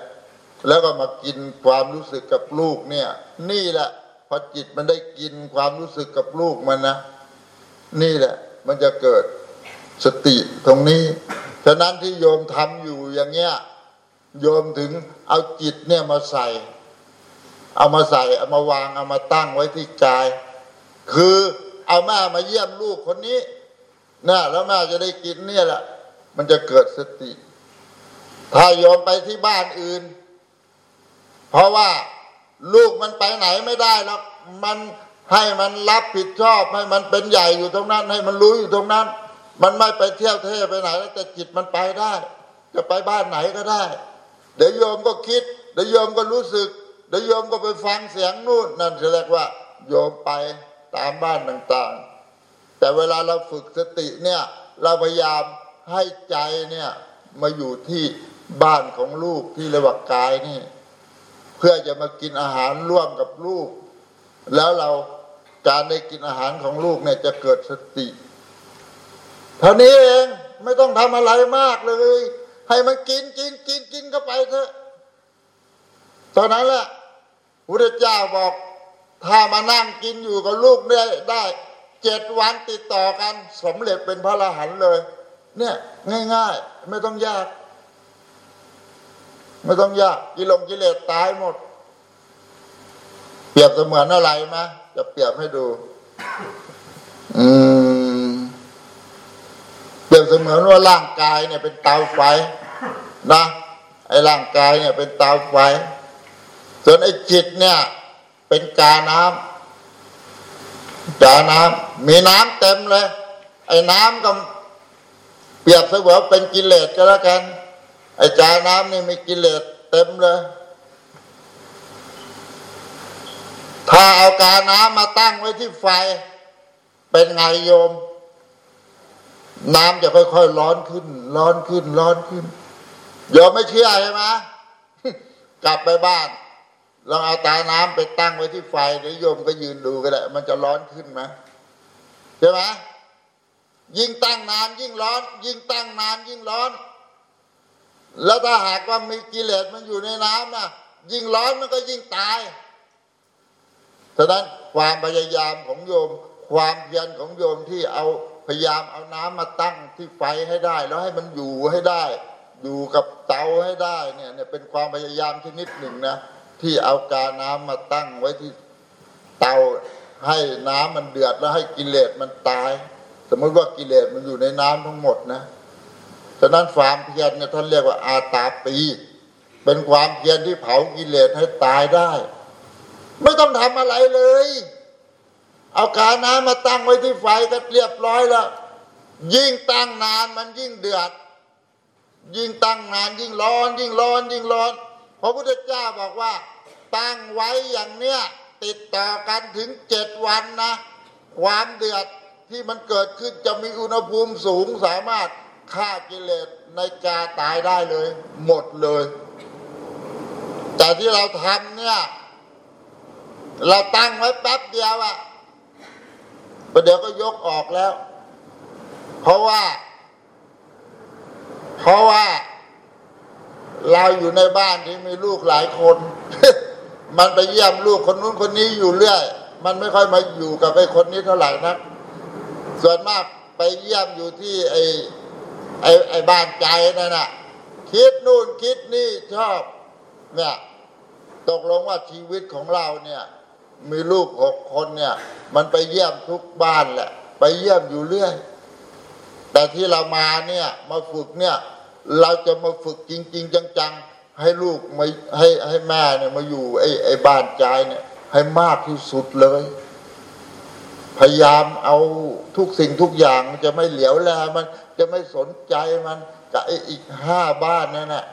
แล้วก็มากินความรู้สึกกับลูกเนี่ย นี่แหละพอจิตมันได้กินความรู้สึกกับลูกมันนะนี่แหละ มันจะเกิดสติตรงนี้ ฉะนั้นที่โยมทำอยู่อย่างเงี้ย โยมถึงเอาจิตเนี่ยมาใส่ เอามาใส่เอามาวางเอามาตั้งไว้ที่กาย คือเอาแม่มาเยี่ยมลูกคนนี้นะแล้วแม่จะได้กินเนี่ยแหละมันจะเกิดสติ ถ้าโยมไปที่บ้านอื่น เพราะว่าลูกมันไปไหนไม่ได้หรอกมันให้มันรับผิดชอบให้มันเป็นใหญ่อยู่ตรงนั้น ให้มันรู้อยู่ตรงนั้น มันไม่ไปเที่ยวเท่ไปไหน แล้วแต่จิตมันไปได้ จะไปบ้านไหนก็ได้ เดี๋ยวโยมก็คิด เดี๋ยวโยมก็รู้สึก เดี๋ยวโยมก็ไปฟังเสียงนู่นนั่นเรียกว่า โยมไปตามบ้านต่างๆ แต่เวลาเราฝึกสติเนี่ย เราพยายามให้ใจเนี่ยมาอยู่ที่บ้านของลูกที่เรียกว่ากายนี่ เพื่อจะมากินอาหารร่วมกับลูก แล้วเราการได้กินอาหารของลูกเนี่ยจะเกิดสติ เท่านี้เองไม่ต้องทำอะไรมากเลย ให้มันกินกินกินกินเข้าไปเถอะตอนนั้นแหละ พุทธเจ้าบอก ถ้ามานั่งกินอยู่กับลูกได้ได้เจ็ดวันติดต่อกันสำเร็จเป็นพระอรหันต์เลย เนี่ยง่าย ๆ ไม่ต้องยาก ไม่ต้องยากกิลงกิเลสตายหมด เปรียบเสมือนอะไรมะจะเปรียบให้ดู อืมเปรียบเสมือนว่าร่างกายเนี่ยเป็นเตาไฟนะไอ้ร่างกายเนี่ยเป็นเตาไฟ ส่วนไอ้จิตเนี่ย เป็นกาน้ำกาน้ำมีน้ำเต็มเลย ไอ้น้ำก็เปรียบเสมือนเป็นกิเลสก็แล้วกัน ไอ้กาน้ำนี่มีกิเลสเต็มเลย ถ้าเอากาน้ำมาตั้งไว้ที่ไฟ เป็นไงโยม น้ำจะค่อยๆร้อนขึ้น ร้อนขึ้น ร้อนขึ้นโยมไม่เชื่อใช่ไหมกลับไปบ้าน ลองเอาตาน้ำไปตั้งไว้ที่ไฟเดี๋ยวโยมก็ยืนดูก็ได้มันจะร้อนขึ้นไหมใช่ไหมยิ่งตั้งนานยิ่งร้อน ยิ่งตั้งนานยิ่งร้อน แล้วถ้าหากว่ามีกิเลสมันอยู่ในน้ำนะยิ่งร้อนมันก็ยิ่งตายฉะนั้นความพยายามของโยม ความเพียรของโยมที่เอาพยายามเอาน้ำมาตั้งที่ไฟให้ได้ แล้วให้มันอยู่ให้ได้ อยู่กับเตาให้ได้เนี่ยเนี่ยเป็นความพยายามชนิดหนึ่งนะ ที่เอากาน้ำมาตั้งไว้ที่เตาให้น้ำมันเดือดแล้วให้กิเลสมันตาย สมมติว่ากิเลสมันอยู่ในน้ำทั้งหมดนะฉะนั้นความเพียรเนี่ยท่านเรียกว่าอาตาปี เป็นความเพียรที่เผากิเลสให้ตายได้ ไม่ต้องทำอะไรเลย เอากาน้ำมาตั้งไว้ที่ไฟก็เรียบร้อยแล้ว ยิ่งตั้งนานมันยิ่งเดือด ยิ่งตั้งนานยิ่งร้อน ยิ่งร้อน ยิ่งร้อน พระพุทธเจ้าบอกว่า ตั้งไว้อย่างเนี้ยติดต่อกันถึงเจ็ดวันนะ ความเดือดที่มันเกิดขึ้นจะมีอุณหภูมิสูงสามารถฆ่ากิเลสในกาตายได้เลย หมดเลย แต่ที่เราทำเนี่ย เราตั้งไว้แป๊บเดียวอะประเดี๋ยวก็ยกออกแล้ว เพราะว่า เพราะว่า เราอยู่ในบ้านที่มีลูกหลายคน มันไปเยี่ยมลูกคนนู้นคนนี้อยู่เรื่อย มันไม่ค่อยมาอยู่กับไอ้คนนี้เท่าไหร่นักส่วนมากไปเยี่ยมอยู่ที่ไอ้ไอ้ไอ้บ้านใจนั่นน่ะ คิดนู่นคิดนี่ชอบ เนี่ยตกลงว่าชีวิตของเราเนี่ย มีลูกหกคนเนี่ย มันไปเยี่ยมทุกบ้านแหละ ไปเยี่ยมอยู่เรื่อย แต่ที่เรามาเนี่ย มาฝึกเนี่ย เราจะมาฝึกจริง ๆ จังๆ ให้ลูกมาให้ให้แม่เนี่ยมาอยู่ไอ้ไอ้บ้านใจเนี่ยให้มากที่สุดเลย พยายามเอาทุกสิ่งทุกอย่างมันจะไม่เหลียวแลมัน จะไม่สนใจมันกับไอ้อีกห้าบ้านนั่นแหละ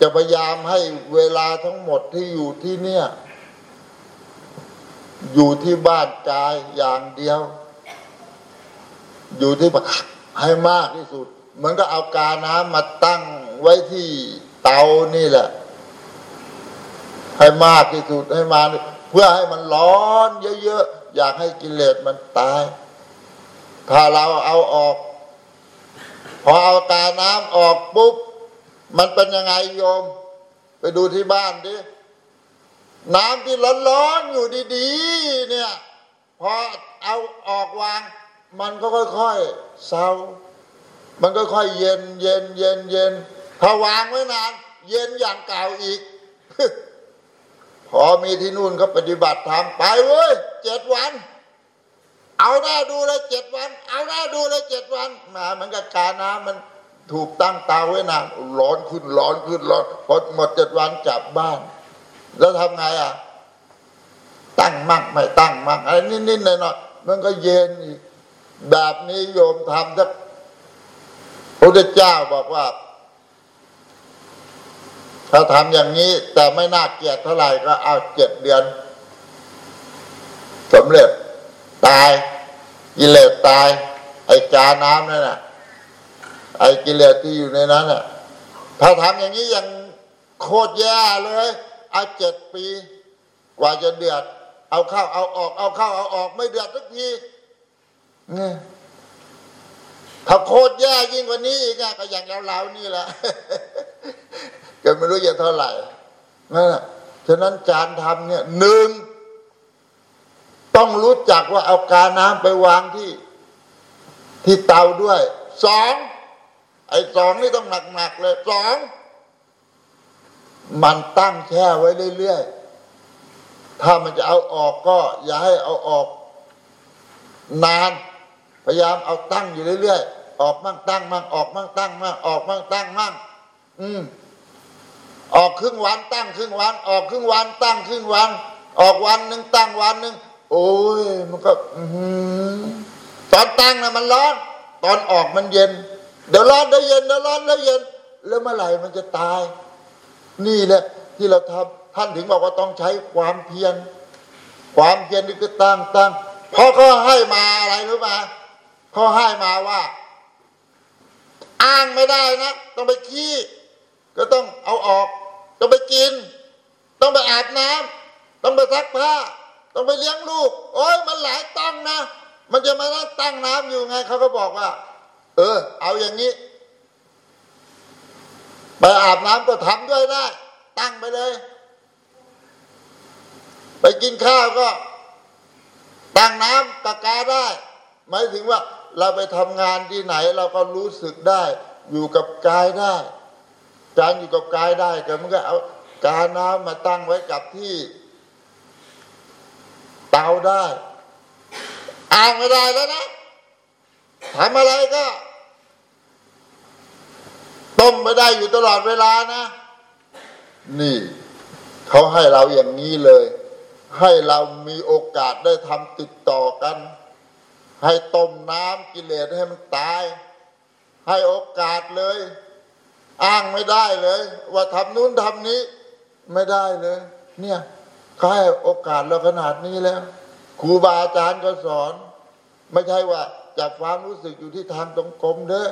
จะพยายามให้เวลาทั้งหมดที่อยู่ที่เนี่ย อยู่ที่บ้านกายอย่างเดียว อยู่ที่ให้มากที่สุด มือนก็เอากาน้ำมาตั้งไว้ที่เตานี่แหละ ให้มากที่สุดให้มาเพื่อให้มันร้อนเยอะๆอยากให้กิเลสมันตาย ถ้าเราเอาออก พอเอากาน้ำออกปุ๊บ มันเป็นยังไงโยม ไปดูที่บ้านดิน้ำที่ร้อนๆอยู่ดีๆ เนี่ย พอเอาออกวาง มันก็ค่อยๆเศร้า มันก็ค่อยเย็นเย็นเย็นเย็นถ้าวางไว้นาน เย็นอย่างเก่าอีก พอมีที่นู่นเขาปฏิบัติธรรมไปเว้ยเจ็ดวัน เอาหน้าดูเลยเจ็ดวัน เอาหน้าดูเลยเจ็ดวันแหมามันกับการน้ำมันถูกตั้งตาไว้นานร้อนขึ้นร้อนขึ้นร้อนพอหมดเจ็ดวันกลับบ้าน แล้วทำไงอะ ตั้งมั่งไม่ตั้งมั่งอะไรนิดๆหน่อยๆมันก็เย็นอีกแบบนี้โยมทำสัก พระเจ้าบอกว่า ถ้าทำอย่างนี้ แต่ไม่น่าเกลียดเท่าไหร่ก็เอาเจ็ดเดือนสำเร็จตาย กิเลสตาย ไอ้จาน้ำนั่นน่ะ ไอ้กิเลสที่อยู่ในนั้นน่ะ ถ้าทำอย่างนี้ยังโคตรแย่เลยเอาเจ็ดปี กว่าจะเดือด เอาเข้าเอาออก เอาเข้าเอาออกไม่เดือดสักทีเนี่ย ถ้าโคตรแย่ยิ่งกว่านี้อีกอะก็อย่างเราๆนี่แหละก็ไม่รู้จะเท่าไหร่นั่นแหละฉะนั้นจานทำเนี่ยหนึ่งต้องรู้จักว่าเอากาน้ำไปวางที่ ที่เตาด้วยสองไอ้สองนี่ต้องหนักๆเลยสองมันตั้งแช่ไว้เรื่อยๆถ้ามันจะเอาออกก็ อย่าให้เอาออก นาน พยายามเอาตั้งอยู่เรื่อยๆ ออกมั่งตั้งมั่งออกมั่งตั้งมั่งออกมั่งตั้งมั่งอืมออกครึ่งวันตั้งครึ่งวัน ออกครึ่งวันตั้งครึ่งวัน ออกวันหนึ่งตั้งวันหนึ่งโอ้ยมันก็อตอนตั้งนะมันร้อน ตอนออกมันเย็น เดี๋ยวร้อนเดี๋ยวเย็นเดี๋ยวร้อนเดี๋ยวเย็น แล้วเมื่อไหร่มันจะตาย นี่แหละที่เราทำท่านถึงบอกว่าต้องใช้ความเพียรความเพียรนี่คือตั้งตั้งเพราะเขาให้มาอะไรรู้ไหม เขาให้มาว่า อ้างไม่ได้นะ ต้องไปขี้ ก็ต้องเอาออก ต้องไปกิน ต้องไปอาบน้ำต้องไปซักผ้า ต้องไปเลี้ยงลูก โอ้ยมันหลายต้องนะ มันจะมานั่งตั้งน้ำอยู่ไง เขาก็บอกว่า เออ เอาอย่างนี้ ไปอาบน้ำก็ทำด้วยได้ ตั้งไปเลย ไปกินข้าวก็ตั้งน้ำตะกาได้ หมายถึงว่า เราไปทำงานที่ไหนเราก็รู้สึกได้ อยู่กับกายได้ การอยู่กับกายได้ก็มันก็เอากาน้ำมาตั้งไว้กับที่เตาได้อ่างไม่ได้แล้วนะทำอะไรก็ ต้มไม่ได้อยู่ตลอดเวลานะ นี่เขาให้เราอย่างนี้เลย ให้เรามีโอกาสได้ทำติดต่อกัน ให้ต้มน้ำกิเลสให้มันตาย ให้โอกาสเลย อ้างไม่ได้เลย ว่าทำนู้นทำนี้ ไม่ได้เลย เนี่ยเขาให้โอกาสเราขนาดนี้แล้วครูบาอาจารย์ก็สอน ไม่ใช่ว่าจากความรู้สึกอยู่ที่ทางตรงกลมเด้อ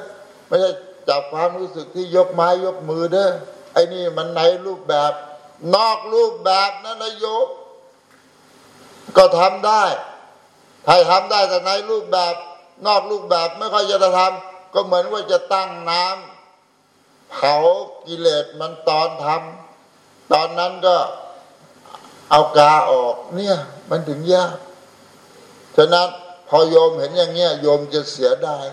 ไม่ใช่จากความรู้สึกที่ยกไม้ยกมือเด้อไอ้นี่มันในรูปแบบ นอกรูปแบบนั่นนะโยก็ทำได้ ถ้าทำได้แต่ในรูปแบบนอกรูปแบบไม่ค่อยจะทำก็เหมือนว่าจะตั้งน้ำเผากิเลสมันตอนทำตอนนั้นก็เอากาออกเนี่ยมันถึงยาก ฉะนั้นพอโยมเห็นอย่างเงี้ยโยมจะเสียดาย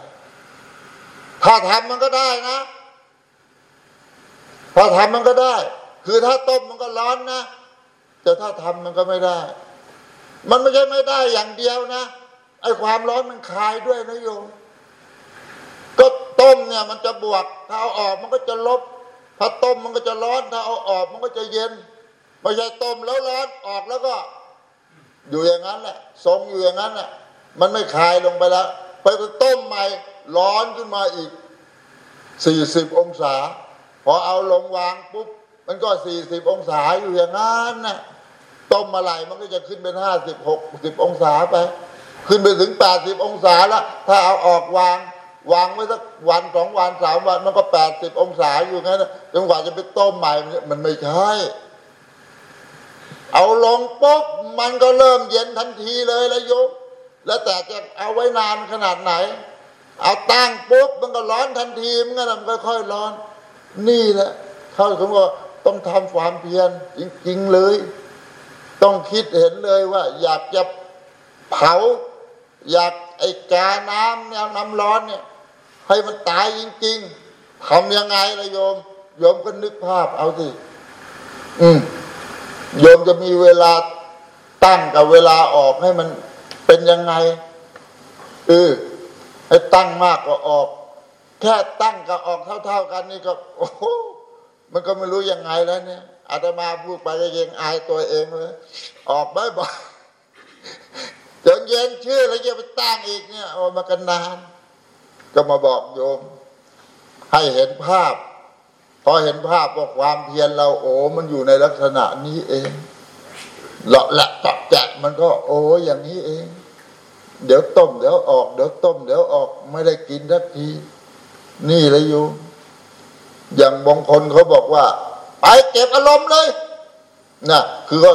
ถ้าทำมันก็ได้นะถ้าทำมันก็ได้ คือถ้าต้มมันก็ร้อนนะแต่ถ้าทำมันก็ไม่ได้ มันไม่ใช่ไม่ได้อย่างเดียวนะไอ้ความร้อนมันคลายด้วยนะโยมก็ต้มเนี่ย มันจะบวกถ้าเอาออกมันก็จะลบถ้าต้มมันก็จะร้อนถ้าเอาออกมันก็จะเย็นไม่ใช่ต้มแล้วร้อนออกแล้วก็ อยู่อย่างนั้นแหละทรงอยู่อย่างนั้นแหละมันไม่คลายลงไปแล้ว ไปต้มใหม่ร้อนขึ้นมาอีกสี่สิบองศา พอเอาลงวางปุ๊บ มันก็สี่สิบองศาอยู่อย่างนั้นนะ ต้มมาไหลมันก็จะขึ้นเป็นห้าสิบหกสิบองศาไป ขึ้นไปถึงแปดสิบองศาแล้วถ้าเอาออกวาง วางไว้สักวันสองวันสามวันมันก็แปดสิบองศาอยู่งั้นจนกว่าจะไปต้มใหม่มันไม่ใช่เอาลงปุ๊บมันก็เริ่มเย็นทันทีเลยละโยมแล้วแต่จะเอาไว้นานขนาดไหน เอาตั้งปุ๊บมันก็ร้อนทันทีมันก็มันค่อยๆร้อน นี่แหละเขาถึงว่าต้องทำความเพียรจริงๆเลย ต้องคิดเห็นเลยว่า อยากจะเผา อยากไอ้กาน้ำเนี่ยน้ำร้อนเนี่ย ให้มันตายจริงๆทำยังไงล่ะโยม โยมก็นึกภาพเอาสิอืมโยมจะมีเวลาตั้งกับเวลาออกให้มันเป็นยังไงเออให้ตั้งมากกว่าออก แค่ตั้งกับออกเท่า ๆกันนี่ก็ โอ้มันก็ไม่รู้ยังไงแล้วเนี่ย อาตมาพูดไปก็ยังอายตัวเองเลยออกไม่บอกจนเย็นชื่อแล้วจะไปตั้งอีกเนี่ยโอ้มากันนาน ก็มาบอกโยม ให้เห็นภาพพอเห็นภาพว่าความเพียรเราโอ้มันอยู่ในลักษณะนี้เองเลาะละตักแจกมันก็ โอ้อย่างนี้เอง เดี๋ยวต้มเดี๋ยวออกเดี๋ยวต้มเดี๋ยวออกไม่ได้กินทักที นี่เลยโยมอย่างบางคนเขาบอกว่า ไปเก็บอารมณ์เลยนะคือก็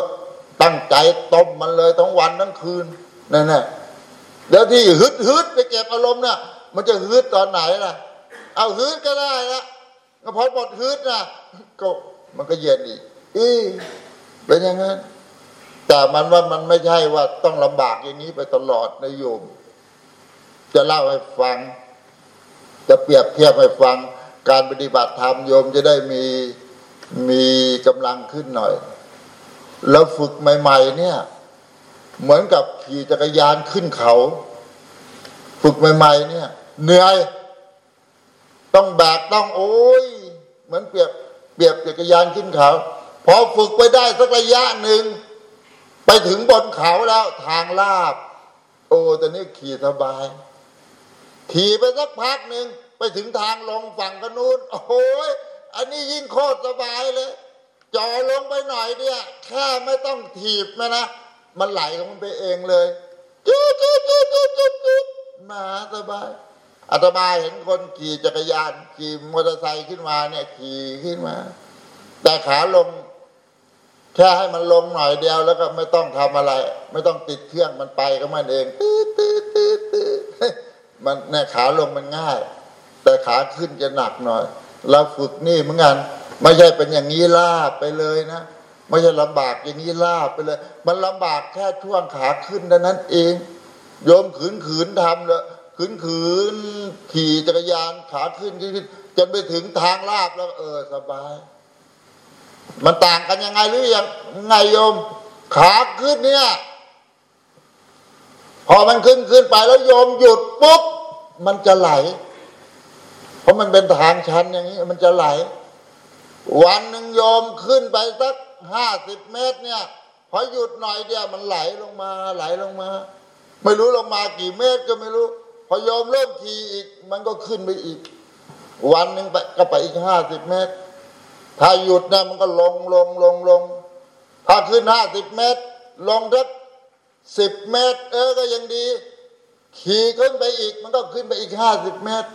ตั้งใจต้มมันเลยทั้งวันทั้งคืนนั่นแหละแล้วที่ฮึดฮึดไปเก็บอารมณ์น่ะมันจะฮึดตอนไหนล่ะ เอาฮึดก็ได้ละก็พอหมดฮึดนะก็มันก็เย็นอีกอีเป็นอย่างนั้นแต่มันว่ามันไม่ใช่ว่าต้องลำบากอย่างนี้ไปตลอดนะโยม จะเล่าให้ฟัง จะเปรียบเทียบให้ฟัง การปฏิบัติธรรมโยมจะได้มี มีกำลังขึ้นหน่อย แล้วฝึกใหม่ ๆ เนี่ย เหมือนกับขี่จักรยานขึ้นเขา ฝึกใหม่ ๆ เนี่ย เหนื่อย ต้องแบกต้องโอ้ยเหมือนเปรียบเปรียบจักรยานขึ้นเขาพอฝึกไปได้สักระยะหนึ่ง ไปถึงบนเขาแล้วทางลาบ โอ้ตอนนี้ขี่สบาย ขี่ไปสักพักหนึ่งไปถึงทางลงฝั่งกนู้นโอ้ย อันนี้ยิ่งโคตรสบายเลยจ่อลงไปหน่อยเนี่ยแค่ไม่ต้องถีบนะนะมันไหลของมันไปเองเลยจุดจุดจุดจุดจุดจุดมาสบายอาตมาเห็นคนขี่จักรยานขี่มอเตอร์ไซค์ขึ้นมาเนี่ยขี่ขึ้นมา แต่ขาลงแค่ให้มันลงหน่อยเดียวแล้วก็ไม่ต้องทำอะไร ไม่ต้องติดเครื่องมันไปก็มันเองตืดตืดตืดตืดมันเนี่ยขาลงมันง่าย แต่ขาขึ้นจะหนักหน่อย เราฝึกนี่เหมือนกันไม่ใช่เป็นอย่างนี้ลาบไปเลยนะไม่ใช่ลำบากอย่างนี้ลาบไปเลย มันลำบากแค่ช่วงขาขึ้นเท่านั้นเองโยมขืนขืนทำเลยขืนขืนขี่จักรยานขาขึ้นขึ้นจนไปถึงทางลาบแล้ว เออสบาย มันต่างกันยังไงหรือยังไงโยม ขาขึ้นเนี่ย พอมันขึ้นขึ้นไปแล้วโยมหยุดปุ๊บมันจะไหล เพราะมันเป็นทางชันอย่างนี้ มันจะไหล วันหนึ่งโยมขึ้นไปสักห้าสิบเมตรเนี่ยพอหยุดหน่อยเดียวมันไหลลงมาไหลลงมา ไม่รู้ลงมากี่เมตรก็ไม่รู้ พอโยมเริ่มขี่อีก มันก็ขึ้นไปอีก วันหนึ่งไปก็ไปอีกห้าสิบเมตร ถ้าหยุดนะมันก็ลงลงลงลง ถ้าขึ้นห้าสิบเมตร ลงสักสิบเมตร เออก็ยังดี ขี่ขึ้นไปอีก มันก็ขึ้นไปอีกห้าสิบเมตร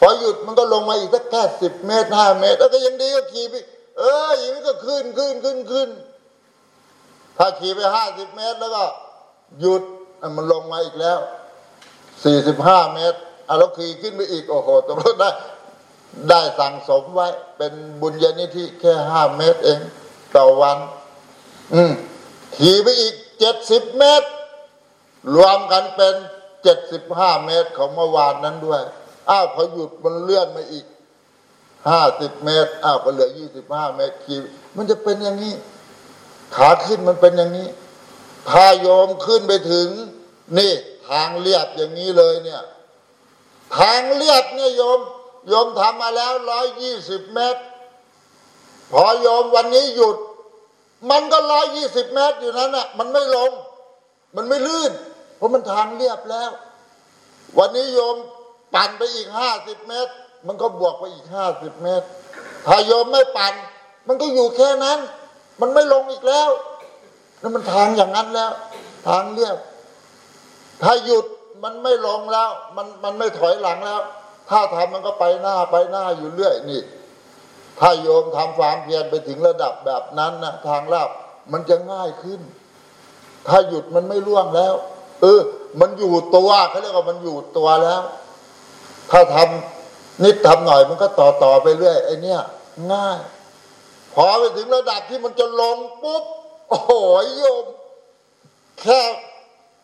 พอหยุดมันก็ลงมาอีกสักแค่สิบเมตรห้าเมตร แล้วก็ยังดีก็ขี่ไปเอออย่างนี้ก็ขึ้นขึ้นขึ้นขึ้นถ้าขี่ไปห้าสิบเมตรแล้วก็ หยุดมันลงมาอีกแล้วสี่สิบห้าเมตรอะแล้วขี่ขึ้นไปอีกโอ้โหตกลงได้ได้สั่งสมไว้ เป็นบุญญาณิธิแค่ห้าเมตรเอง ต่อวัน อืมขี่ไปอีกเจ็ดสิบเมตร รวมกันเป็นเจ็ดสิบห้าเมตรของเมื่อวานนั้นด้วย อ้าวพอหยุดมันเลื่อนมาอีกห้าสิบเมตรอ้าวก็เหลือยี่สิบห้าเมตรขีมันจะเป็นอย่างนี้ ขาขึ้นมันเป็นอย่างนี้ ถ้าโยมขึ้นไปถึง นี่ทางเรียบอย่างนี้เลยเนี่ย ทางเรียบเนี่ยโยม โยมทำมาแล้วร้อยยี่สิบเมตร พอโยมวันนี้หยุด มันก็ร้อยยี่สิบเมตรอยู่นั้นน่ะ มันไม่ลง มันไม่ลื่น เพราะมันทางเรียบแล้ว วันนี้โยม ปั่นไปอีกห้าสิบเมตร มันก็บวกไปอีกห้าสิบเมตร ถ้าโยมไม่ปั่น มันก็อยู่แค่นั้น มันไม่ลงอีกแล้วนั่นมันทางอย่างนั้นแล้ว ทางเรียบถ้าหยุดมันไม่ลงแล้ว มันมันไม่ถอยหลังแล้ว ถ้าทำมันก็ไปหน้าไปหน้าอยู่เรื่อยนี่ถ้าโยมทำความเพียรไปถึงระดับแบบนั้นนะทางลาบมันจะง่ายขึ้น ถ้าหยุดมันไม่ล่วงแล้ว เออ มันอยู่ตัวเขาเรียกว่ามันอยู่ตัวแล้ว ถ้าทำนิดทำหน่อยมันก็ต่อต่อไปเรื่อยไอ้นี่ง่าย พอไปถึงระดับที่มันจะลงปุ๊บ โอ้โหโยม แค่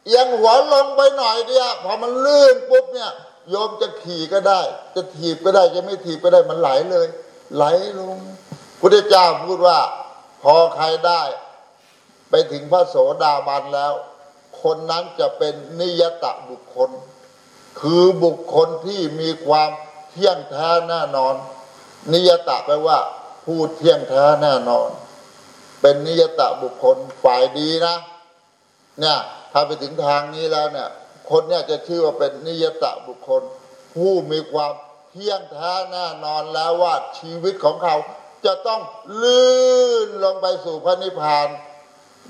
เอียงหัวลงไปหน่อยเดียวพอมันลื่นปุ๊บเนี่ยโยมจะขี่ก็ได้ จะถีบก็ได้ จะไม่ถีบก็ได้มันไหลเลย ไหลลงพุทธเจ้าพูดว่า พอใครได้ ไปถึงพระโสดาบันแล้ว คนนั้นจะเป็นนิยตะบุคคล คือบุคคลที่มีความเที่ยงแท้แน่นอน นิยตะแปลว่า ผู้เที่ยงแท้แน่นอน เป็นนิยตะบุคคลฝ่ายดีนะ เนี่ยถ้าไปถึงทางนี้แล้วเนี่ย คนเนี่ยจะชื่อว่าเป็นนิยตะบุคคล ผู้มีความเที่ยงแท้แน่นอนแล้วว่าชีวิตของเขาจะต้องลื่นลงไปสู่พระนิพพาน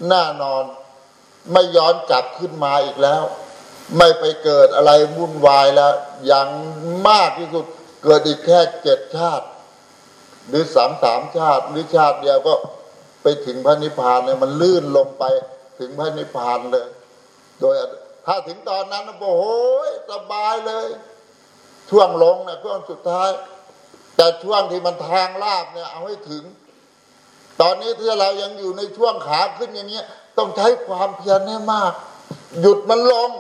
แน่นอน ไม่ย้อนกลับขึ้นมาอีกแล้ว ไม่ไปเกิดอะไรวุ่นวายแล้ว อย่างมากที่สุดเกิดอีกแค่เจ็ดชาติ หรือสามสามชาติ หรือชาติเดียวก็ไปถึงพระนิพพานเนี่ยมันลื่นลงไปถึงพระนิพพานเลย โดยถ้าถึงตอนนั้นโอ้โหสบายเลยช่วงลงนะช่วงสุดท้าย แต่ช่วงที่มันทางลาบเนี่ย เอาให้ถึง ตอนนี้ที่เรายังอยู่ในช่วงขาขึ้นอย่างเงี้ย ต้องใช้ความเพียรให้มาก หยุดมันลง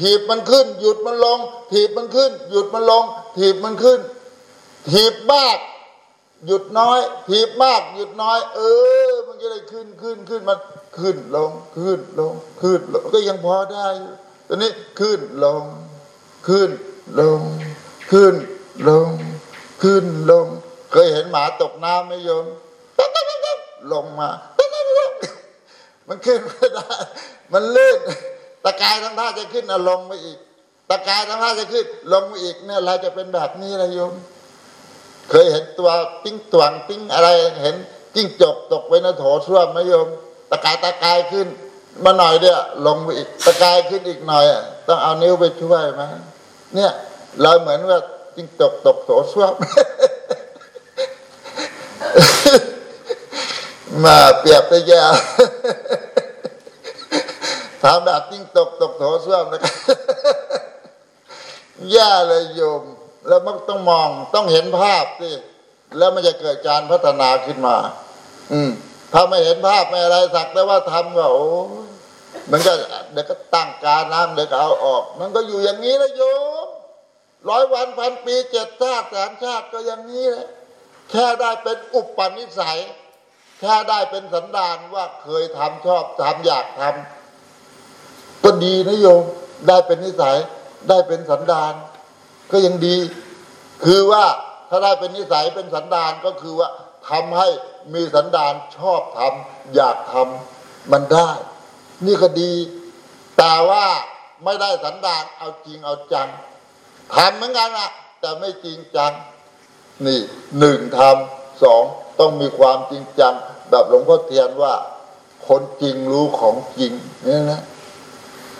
ถีบมันขึ้น หยุดมันลง ถีบมันขึ้น หยุดมันลง ถีบมันขึ้น ถีบมาก หยุดน้อย ถีบมาก หยุดน้อย เออ มันจะได้ขึ้นขึ้นขึ้นมันขึ้นลงขึ้นลงขึ้นลงก็ยังพอได้ตอนนี้ขึ้นลง ขึ้นลง ขึ้นลง ขึ้นลง เคยเห็นหมาตกน้ำไหมโยมลงมา มันขึ้นไม่ได้ มันเลื่น ตะกายทั้งท่าจะขึ้นอลงมาอีก ตะกายทั้งท่าจะขึ้น ลงมาอีกเนี่ยเราจะเป็นแบบนี้ละโยม เคยเห็นตัวปิ้งตวงปิ้งอะไรเห็นจิ้งจกตกไปในโถส้วมไหมโยม ตะกายตะกายขึ้น มาหน่อยเดียวลงไปอีก ตะกายขึ้นอีกหน่อยต้องเอานิ้วไปช่วยไหมเนี่ย เราเหมือนว่าจิ้งจกตกโถส้วมมาเปรียบไปแย่ ทำแบบจิ้งตกตกโถส้วมนะครับแย่เลยโยม แล้วมันต้องมองต้องเห็นภาพสิแล้วมันจะเกิดการพัฒนาขึ้นมา อืม ถ้าไม่เห็นภาพไม่อะไรสักแต่ว่าทำก็โอ้มันก็เดี๋ยวก็ตั้งการน้ำเดี๋ยวก็เอาออก มันก็อยู่อย่างนี้นะโยมร้อยวันพันปีเจ็ดชาติแสนชาติก็อย่างนี้แหละแค่ได้เป็นอุปนิสัย แค่ได้เป็นสันดานว่าเคยทำชอบทำอยากทำ ก็ดีนะโยมได้เป็นนิสัย ได้เป็นสันดาน ก็ยังดี คือว่าถ้าได้เป็นนิสัยเป็นสันดานก็คือว่าทำให้มีสันดานชอบทำอยากทำมันได้ นี่ก็ดี แต่ว่าไม่ได้สันดานเอาจริงเอาจังทำเหมือนกันอะแต่ไม่จริงจัง นี่หนึ่งทำสองต้องมีความจริงจัง แบบหลวงพ่อเทียนว่า คนจริงรู้ของจริงนี่นะ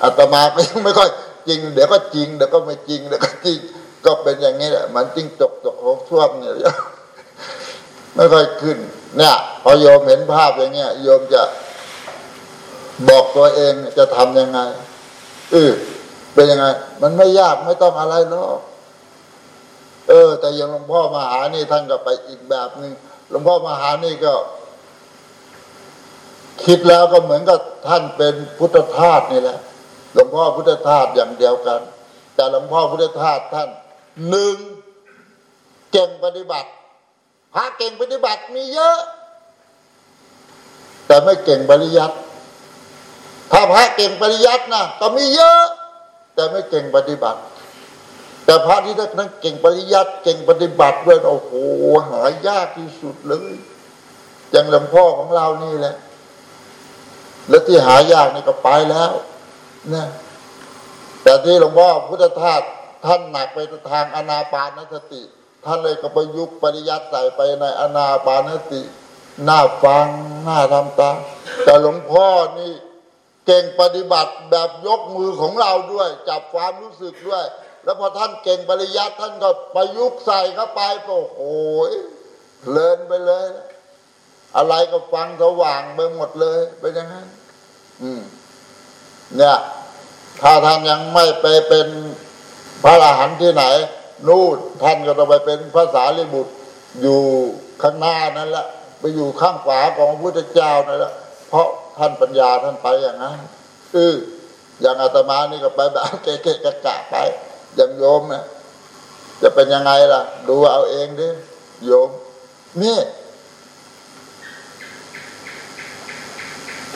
อาตมาก็ยังไม่ค่อยจริง เดี๋ยวก็จริงเดี๋ยวก็ไม่จริงเดี๋ยวก็จริงก็เป็นอย่างนี้แหละมันจริงจกจกของช่วมเนี่ยไม่ค่อยขึ้น เนี่ย พอโยมเห็นภาพอย่างเงี้ยโยมจะบอกตัวเองจะทำยังไงเออเป็นยังไง มันไม่ยากไม่ต้องอะไรหรอกเออ แต่ยังหลวงพ่อมหานี่ท่านก็ไปอีกแบบหนึ่งหลวงพ่อมหานี่ก็ คิดแล้วก็เหมือนกับท่านเป็นพุทธทาสนี่แหละ หลวงพ่อพุทธทาสอย่างเดียวกัน แต่หลวงพ่อพุทธทาสท่านหนึ่งเก่งปฏิบัติพระเก่งปฏิบัติมีเยอะ แต่ไม่เก่งปริยัติถ้าพระเก่งปริยัตินะก็มีเยอะ แต่ไม่เก่งปฏิบัติ แต่พระที่ทั้งเก่งปริยัติเก่งปฏิบัติด้วยโอ้โหหายากที่สุดเลยอย่างหลวงพ่อของเรานี่แหละ แล้วที่หายากนี่ก็ไปแล้ว นะแต่ที่หลวงพ่อพุทธทาสท่านหนักไปทางอนาปานสติ ท่านเลยก็ประยุกต์ปริยัติใส่ไปในอนาปานสติน่าฟังน่าทำตา แต่หลวงพ่อนี่เก่งปฏิบัติแบบยกมือของเราด้วย จับความรู้สึกด้วย แล้วพอท่านเก่งปริยัติท่านก็ประยุกต์ใส่เข้าไปโอ้โหเลินไปเลย อะไรก็ฟังสว่างไปหมดเลยเป็นอย่างนั้นอืม เนี่ย ถ้าท่านยังไม่ไปเป็นพระอรหันต์ที่ไหน นู่นท่านก็ต้องไปเป็นพระสารีบุตรอยู่ข้างหน้านั่นแหละไปอยู่ข้างขวาของพระพุทธเจ้านั่นแหละเพราะท่านปัญญาท่านไปอย่างนั้นเอออย่างอาตมานี่ก็ไปแบบเก๊ะๆกะไปอย่างโยมเนี่ยจะเป็นยังไงล่ะ ดูเอาเองดิโยม นี่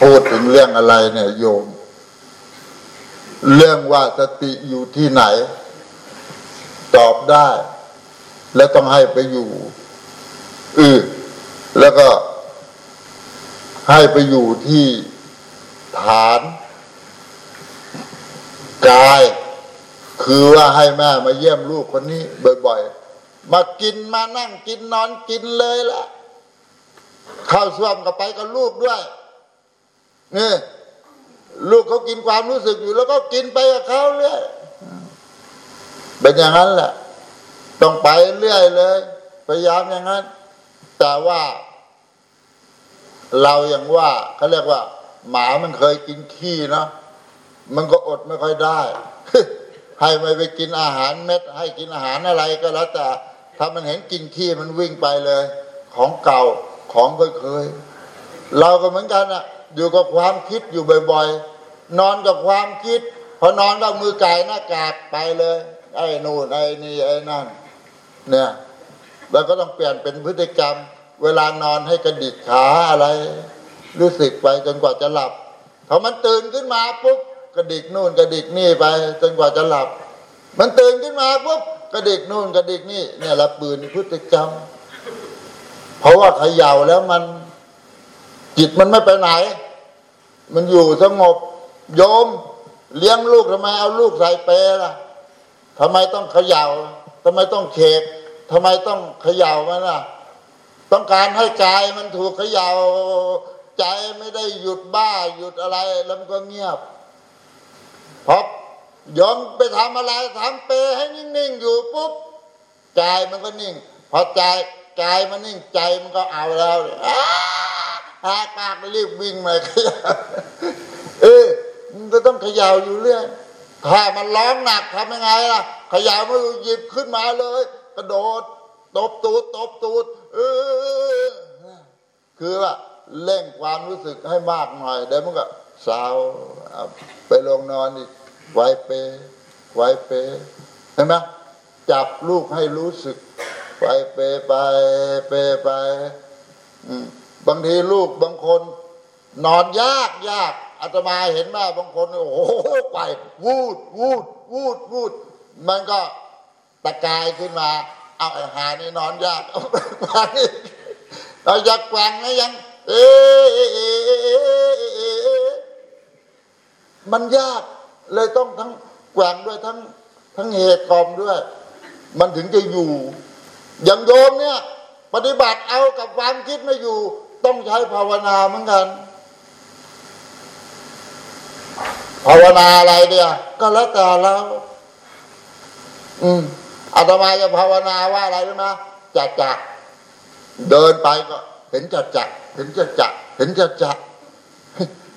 พูดถึงเรื่องอะไรเนี่ยโยม เรื่องว่าสติอยู่ที่ไหน ตอบได้ แล้วต้องให้ไปอยู่อือแล้วก็ให้ไปอยู่ที่ฐานกาย คือว่าให้แม่มาเยี่ยมลูกคนนี้บ่อยๆ มากินมานั่งกินนอนกินเลยละเข้าส้วมก็ไปกับลูกด้วยนี่ ลูกเขากินความรู้สึกอยู่ แล้วก็กินไปกับเขาเรื่อยเป็นอย่างนั้นแหละ ต้องไปเรื่อยเลย พยายามอย่างนั้น แต่ว่า เราอย่างว่าเขาเรียกว่า หมามันเคยกินขี้เนาะมันก็อดไม่ค่อยได้ ให้ไม่ไปกินอาหารเม็ด ให้กินอาหารอะไรก็แล้วแต่ ถ้ามันเห็นกินขี้มันวิ่งไปเลย ของเก่าของเคยเคยเราก็เหมือนกันอะ อยู่กับความคิดอยู่บ่อยๆ นอนกับความคิด พอนอนก็มือไก่หน้ากากไปเลย ไอ้นู่นไอ้นี่ไอ้นั่น เนี่ยเราก็ต้องเปลี่ยนเป็นพฤติกรรม เวลานอนให้กระดิกขาอะไร รู้สึกไปจนกว่าจะหลับพอมันตื่นขึ้นมาปุ๊บกระดิกนู่นกระดิกนี่ไป จนกว่าจะหลับ มันตื่นขึ้นมาปุ๊บกระดิกนู่นกระดิกนี่เนี่ยละปืนพฤติกรรม เพราะว่าเขย่าแล้วมัน จิตมันไม่ไปไหน มันอยู่สงบ โยม เลี้ยงลูกทำไมเอาลูกใส่เปล่ะทำไมต้องเขยา่าทำไมต้องเขกทำไมต้องเขย่ามันล่ะ ต้องการให้ใจมันถูกเขยา่าใจไม่ได้หยุดบ้าหยุดอะไรแล้วมันก็เงียบพอยอมไปทำอะไรทำเปให้นิ่งๆอยู่ปุ๊บใจมันก็นิ่ง พอใจใจมันนิ่งใจมันก็เอาแล้ว อาหาปากรีบวิ่งมาขยาเออมันก็ต้องขย่าอยู่เรื่อยถ้ามันร้องหนักทำยังไงล่ะขย่าไม่หยิบขึ้นมาเลย กระโดดตบตูดตบตูดเออคือว่าเร่งความรู้สึกให้มากหน่อยเดี๋ยวมันก็สาวไปลงนอนอีกไวเปไวเปเห็นไหมจับลูกให้รู้สึกไวเปไปเปไป อืม บางทีลูกบางคน นอนยากยากอาตมาเห็นแม่บางคน โอ้โหไปวูดวูดวูดวูดมันก็ตะกายขึ้นมา เอาไอ้หานี่นอนยากเราอยากแกว่งนะยัง เอ๊มันยากเลยต้องทั้งแกว่งด้วยทั้งทั้งเหตุกรรมด้วย มันถึงจะอยู่อย่างโยมเนี่ย ปฏิบัติเอากับความคิดไม่อยู่ ต้องใช้ภาวนาเหมือนกัน ภาวนาอะไรเนี่ย ก็แล้วแต่เราอืมอาตมาจะภาวนาว่าอะไรรู้ไหมจัดจักเดินไปก็ เห็นจัดจักเห็นจัดจักเห็นจัดจัก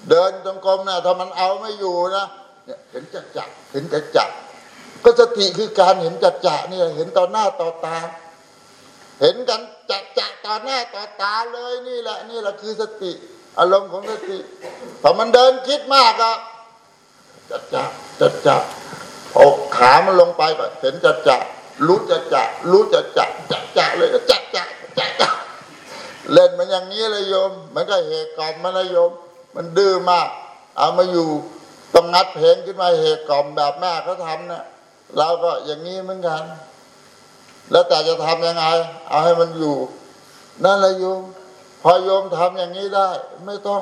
เดินตรงกรมนะถ้ามันเอาไม่อยู่นะเนี่ยเห็นจัดจักเห็นจัดจักก็สติคือการเห็นจัดจักเนี่ย เห็นต่อหน้าต่อตา เห็นกัน จะจะต่อหน้าต่อตาเลยนี่แหละ นี่แหละคือสติ อารมณ์ของสติพอมันเดินคิดมากอะจัดจะจัดจะเอาขามันลงไปก็เห็นจัดจะรู้จะจะรู้จะจะจะจะเลยก็จะจะจะจะเล่นมันอย่างนี้เลยโยม มันก็เหตุกล่อมมันนะโยม มันดื้อมาก เอามาอยู่ต้องงัดเพลงขึ้นมาเหตุกล่อมแบบแม่เขาทำเนี่ยเราก็อย่างนี้เหมือนกัน แล้วแต่จะทำยังไง เอาให้มันอยู่ นั่นแหละโยมพอโยมทำอย่างนี้ได้ ไม่ต้อง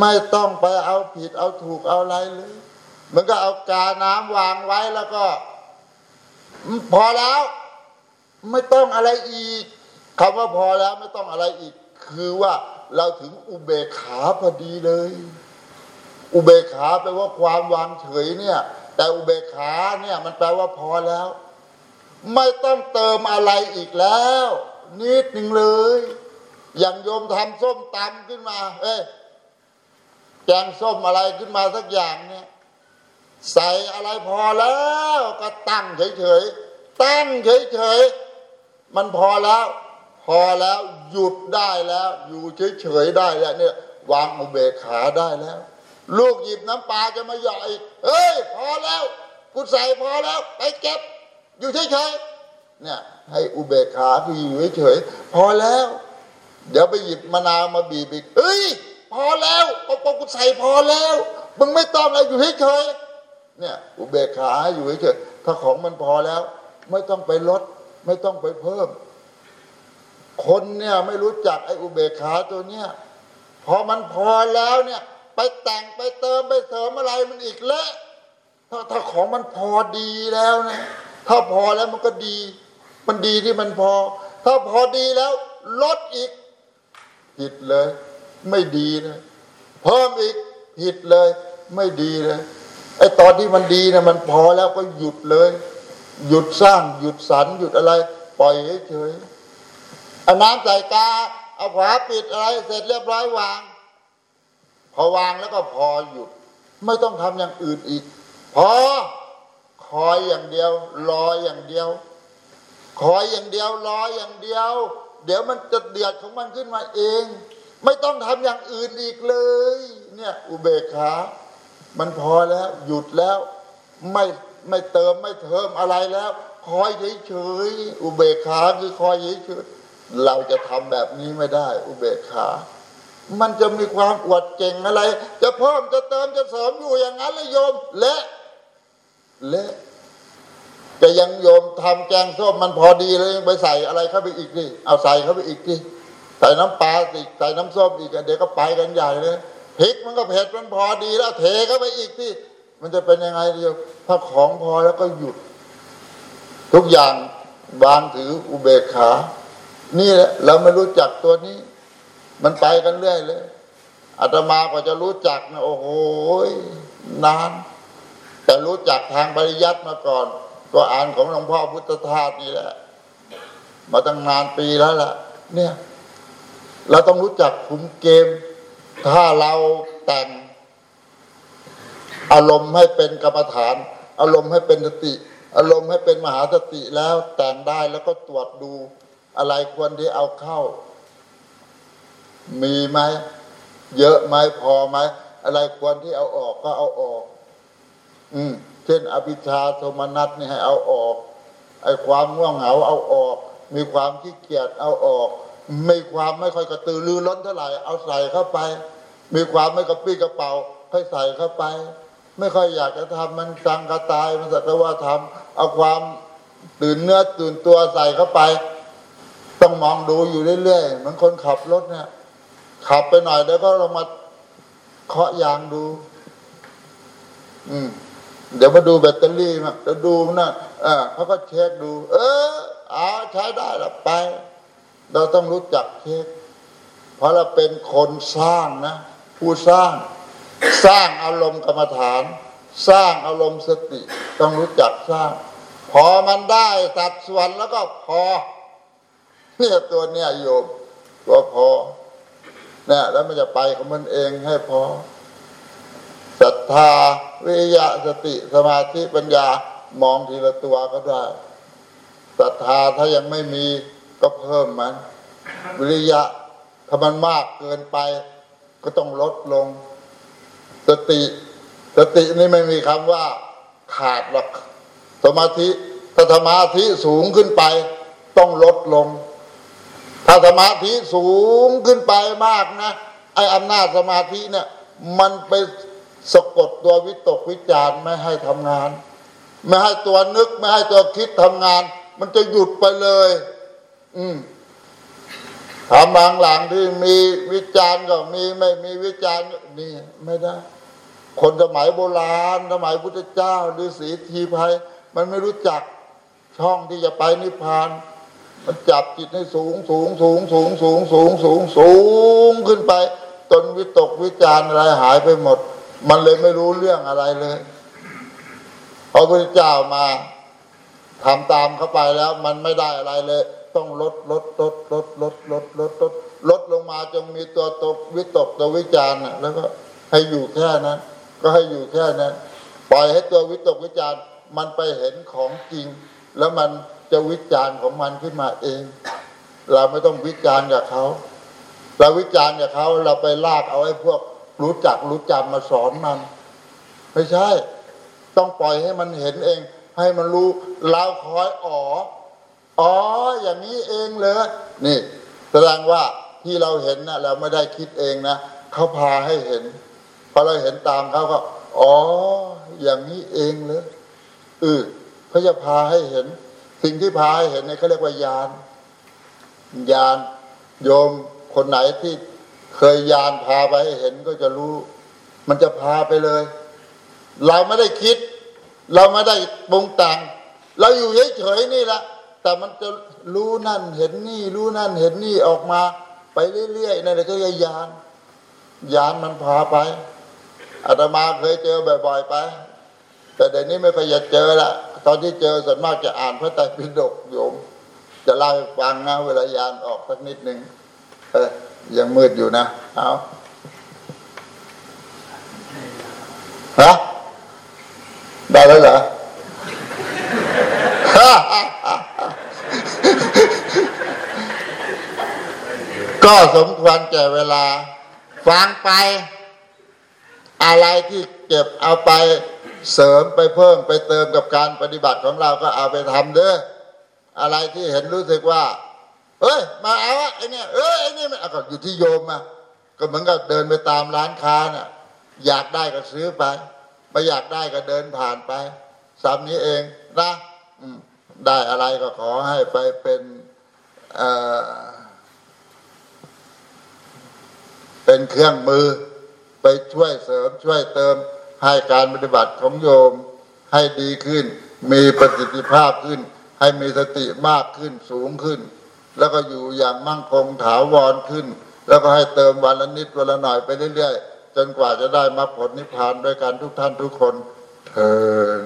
ไม่ต้องไปเอาผิดเอาถูกเอาอะไรเลยมันก็เอากาน้ำวางไว้แล้วก็ พอแล้ว ไม่ต้องอะไรอีกคำว่าพอแล้วไม่ต้องอะไรอีก คือว่าเราถึงอุเบกขาพอดีเลย อุเบกขาแปลว่าความวางเฉยเนี่ย แต่อุเบกขาเนี่ยมันแปลว่าพอแล้ว ไม่ต้องเติมอะไรอีกแล้ว นิดหนึ่งเลย อย่างโยมทำส้มตำขึ้นมา เอ้ยแกงส้มอะไรขึ้นมาสักอย่างเนี่ย ใส่อะไรพอแล้วก็ตั้งเฉยๆตั้งเฉยๆมันพอแล้ว พอแล้วหยุดได้แล้ว อยู่เฉยๆได้แล้วเนี่ยวางอุเบกขาได้แล้ว ลูกหยิบน้ำปลาจะมาหย่อยเฮ้ย พอแล้ว กูใส่พอแล้ว ไปเก็บ อยู่เฉยๆเนี่ย ให้อุเบกขาคืออยู่เฉยๆพอแล้ว เดี๋ยวไปหยิบมะนาวมาบีบอีกเฮ้ย พอแล้วปอปอกูใส่พอแล้วมึงไม่ต้องอะไรอยู่เฉยๆเนี่ย อุเบกขาอยู่เฉยๆถ้าของมันพอแล้ว ไม่ต้องไปลด ไม่ต้องไปเพิ่ม คนเนี่ยไม่รู้จักไอ้อุเบกขาตัวเนี้ยพอมันพอแล้วเนี่ย ไปแต่งไปเติมไปเสริมอะไรมันอีกเละถ้าถ้าของมันพอดีแล้วนะ ถ้าพอแล้วมันก็ดี มันดีที่มันพอ ถ้าพอดีแล้ว ลดอีก ผิดเลย ไม่ดีเลยเพิ่มอีก ผิดเลย ไม่ดีเลยไอ้ตอนที่มันดีนะมันพอแล้วก็หยุดเลย หยุดสร้าง หยุดสรรหยุดอะไร ปล่อยเฉยๆเอาน้ำใส่กา เอาฝาปิดอะไร เสร็จเรียบร้อยวาง พอวางแล้วก็พอหยุด ไม่ต้องทำอย่างอื่นอีก พอ คอยอย่างเดียว รออย่างเดียว คอยอย่างเดียว รออย่างเดียว เดี๋ยวมันจะเดือดของมันขึ้นมาเอง ไม่ต้องทำอย่างอื่นอีกเลย เนี่ยอุเบกขา มันพอแล้ว หยุดแล้ว ไม่ไม่เติมไม่เทิมอะไรแล้ว คอยเฉยๆอุเบกขาคือคอยเฉยๆเราจะทำแบบนี้ไม่ได้ อุเบกขามันจะมีความอวดเก่งอะไร จะเพิ่มจะเติมจะเสริมอยู่อย่างนั้นเลยโยม และ และจะยังโยมทำแกงส้มมันพอดีเลยยังไปใส่อะไรเข้าไปอีกดิเอาใส่เข้าไปอีกดิใส่น้ำปลาสิใส่น้ำส้มอีกเดี๋ยวก็ไปกันใหญ่เลยพริกมันก็เผ็ดมันพอดีแล้วเทเข้าไปอีกที่มันจะเป็นยังไงเดียวถ้าของพอแล้วก็หยุด ทุกอย่างวางถืออุเบกขา นี่แหละเราไม่รู้จักตัวนี้ มันไปกันเรื่อยเลยอาตมาก็จะรู้จักนะโอ้โหนาน แต่รู้จักทางปริยัติมาก่อน ก็อ่านของหลวงพ่อพุทธทาสนี่แหละ มาตั้งนานปีแล้วล่ะ เนี่ย เราต้องรู้จักคุมเกม ถ้าเราแต่ง อารมณ์ให้เป็นกรรมฐาน อารมณ์ให้เป็นสติ อารมณ์ให้เป็นมหาสติแล้วแต่งได้แล้วก็ตรวจดูอะไรควรที่เอาเข้า มีไหมเยอะไหมพอไหมอะไรควรที่เอาออกก็เอาออก อืมเช่นอภิชาโทมนัสนี่ให้เอาออกไอ้ความง่วงเหงาเอาออก มีความขี้เกียจเอาออก มีความไม่ค่อยกระตือรือร้นเท่าไหร่เอาใส่เข้าไป มีความไม่กระปี้กระเป๋าค่อยใส่เข้าไป ไม่ค่อยอยากจะทำมันจังกระตายมันสักแต่ว่าทำเอาความตื่นเนื้อตื่นตัวใส่เข้าไป ต้องมองดูอยู่เรื่อยๆเหมือนคนขับรถเนี่ยขับไปหน่อยเดี๋ยวก็ลงมาเคาะยางดู อืม เดี๋ยวมาดูแบตเตอรี่มาเดี๋ยวดูนะเออเขาก็เช็คดู เออเอาใช้ได้ละไป เราต้องรู้จักเช็คเพราะเราเป็นคนสร้างนะ ผู้สร้าง สร้างอารมณ์กรรมฐาน สร้างอารมณ์สติ ต้องรู้จักสร้าง พอมันได้สัดส่วนแล้วก็พอเนี่ยตัวเนี่ยโยมตัวพอเนี่ยแล้วมันจะไปของมันเองให้พอ ศรัทธาวิริยะสติสมาธิปัญญามองทีละตัวก็ได้ศรัทธาถ้ายังไม่มีก็เพิ่มมัน วิริยะถ้ามันมากเกินไป ก็ต้องลดลง สติ สตินี่ไม่มีคำว่า ขาดหรอกสมาธิถ้าถ้าสมาธิสูงขึ้นไป ต้องลดลง ถ้าสมาธิสูงขึ้นไปมากนะไอ้อำนาจสมาธิเนี่ย มันไป สะกดตัววิตกวิจารณ์ไม่ให้ทำงาน ไม่ให้ตัวนึก ไม่ให้ตัวคิดทำงาน มันจะหยุดไปเลย อืมทำบางหลังที่มีวิจารณ์ก็มีไม่มีวิจารณ์นี่ไม่ได้ คนสมัยโบราณสมัยพุทธเจ้าหรือสีทีภัยมันไม่รู้จักช่องที่จะไปนิพพาน มันจับจิตให้สูงสูงสูงสูงสูงสูงสูงสูงขึ้นไปจนวิตกวิจารณ์อะไรหายไปหมด มันเลยไม่รู้เรื่องอะไรเลยพระพุทธเจ้ามาทำตามเข้าไปแล้ว มันไม่ได้อะไรเลย ต้องลดลดลดลดลดลดลดลดลดลงมาจงมีตัวตกวิตกตัววิจารณ์น่ะแล้วก็ให้อยู่แค่นั้นก็ให้อยู่แค่นั้นปล่อยให้ตัววิตกวิจารณ์มันไปเห็นของจริง แล้วมันจะวิจารณ์ของมันขึ้นมาเอง เราไม่ต้องวิจารณ์กับเขาเราวิจารณ์กับเขาเราไปลากเอาไอ้พวก รู้จักรู้จำมาสอนมัน ไม่ใช่ ต้องปล่อยให้มันเห็นเอง ให้มันรู้เราคอยอ๋ออ๋ออย่างนี้เองเลยนี่ แสดงว่าที่เราเห็นนะเราไม่ได้คิดเองนะเขาพาให้เห็นพอเราเห็นตามเขาก็อ๋อ อย่างนี้เองเลยเออเขาจะพาให้เห็น สิ่งที่พาให้เห็นเนี่ยเขาเรียกว่ายานยานโยมคนไหนที่ เคยยานพาไปให้เห็นก็จะรู้ มันจะพาไปเลย เราไม่ได้คิด เราไม่ได้ปรุงแต่งเราอยู่เฉยๆนี่แหละแต่มันจะรู้นั่นเห็นนี่ รู้นั่นเห็นนี่ออกมา ไปเรื่อยๆนั่นแหละก็ยายานยานมันพาไปอาตมาเคยเจอบ่อยๆไป แต่เดี๋ยวนี้ไม่ค่อยจะเจอละตอนที่เจอส่วนมากจะอ่านพระไตรปิฎกโยม จะเล่าให้ฟังนะเวลายานออกสักนิดหนึ่งเออ ยังมืดอยู่นะ เอาฮะได้แล้วเหรอก็สมควรแก่เวลา ฟังไป อะไรที่เก็บเอาไปเสริมไปเพิ่มไปเติมกับการปฏิบัติของเราก็เอาไปทำเด้ออะไรที่เห็นรู้สึกว่า เอ้ย มาเอาอะไอ้เนี่ยเอ้ยไอ้นี่มันก็อยู่ที่โยมอะก็เหมือนกับเดินไปตามร้านค้าน่ะ อยากได้ก็ซื้อไปไม่อยากได้ก็เดินผ่านไปสามนี้เองนะได้อะไรก็ขอให้ไปเป็นเอ่อเป็นเครื่องมือ ไปช่วยเสริมช่วยเติมให้การปฏิบัติของโยม ให้ดีขึ้น มีประสิทธิภาพขึ้น ให้มีสติมากขึ้นสูงขึ้น แล้วก็อยู่อย่างมั่งคงถาวรขึ้น แล้วก็ให้เติมวันละนิดวันละหน่อยไปเรื่อยๆ จนกว่าจะได้มรรคผลนิพพานด้วยกันทุกท่านทุกคนเธอ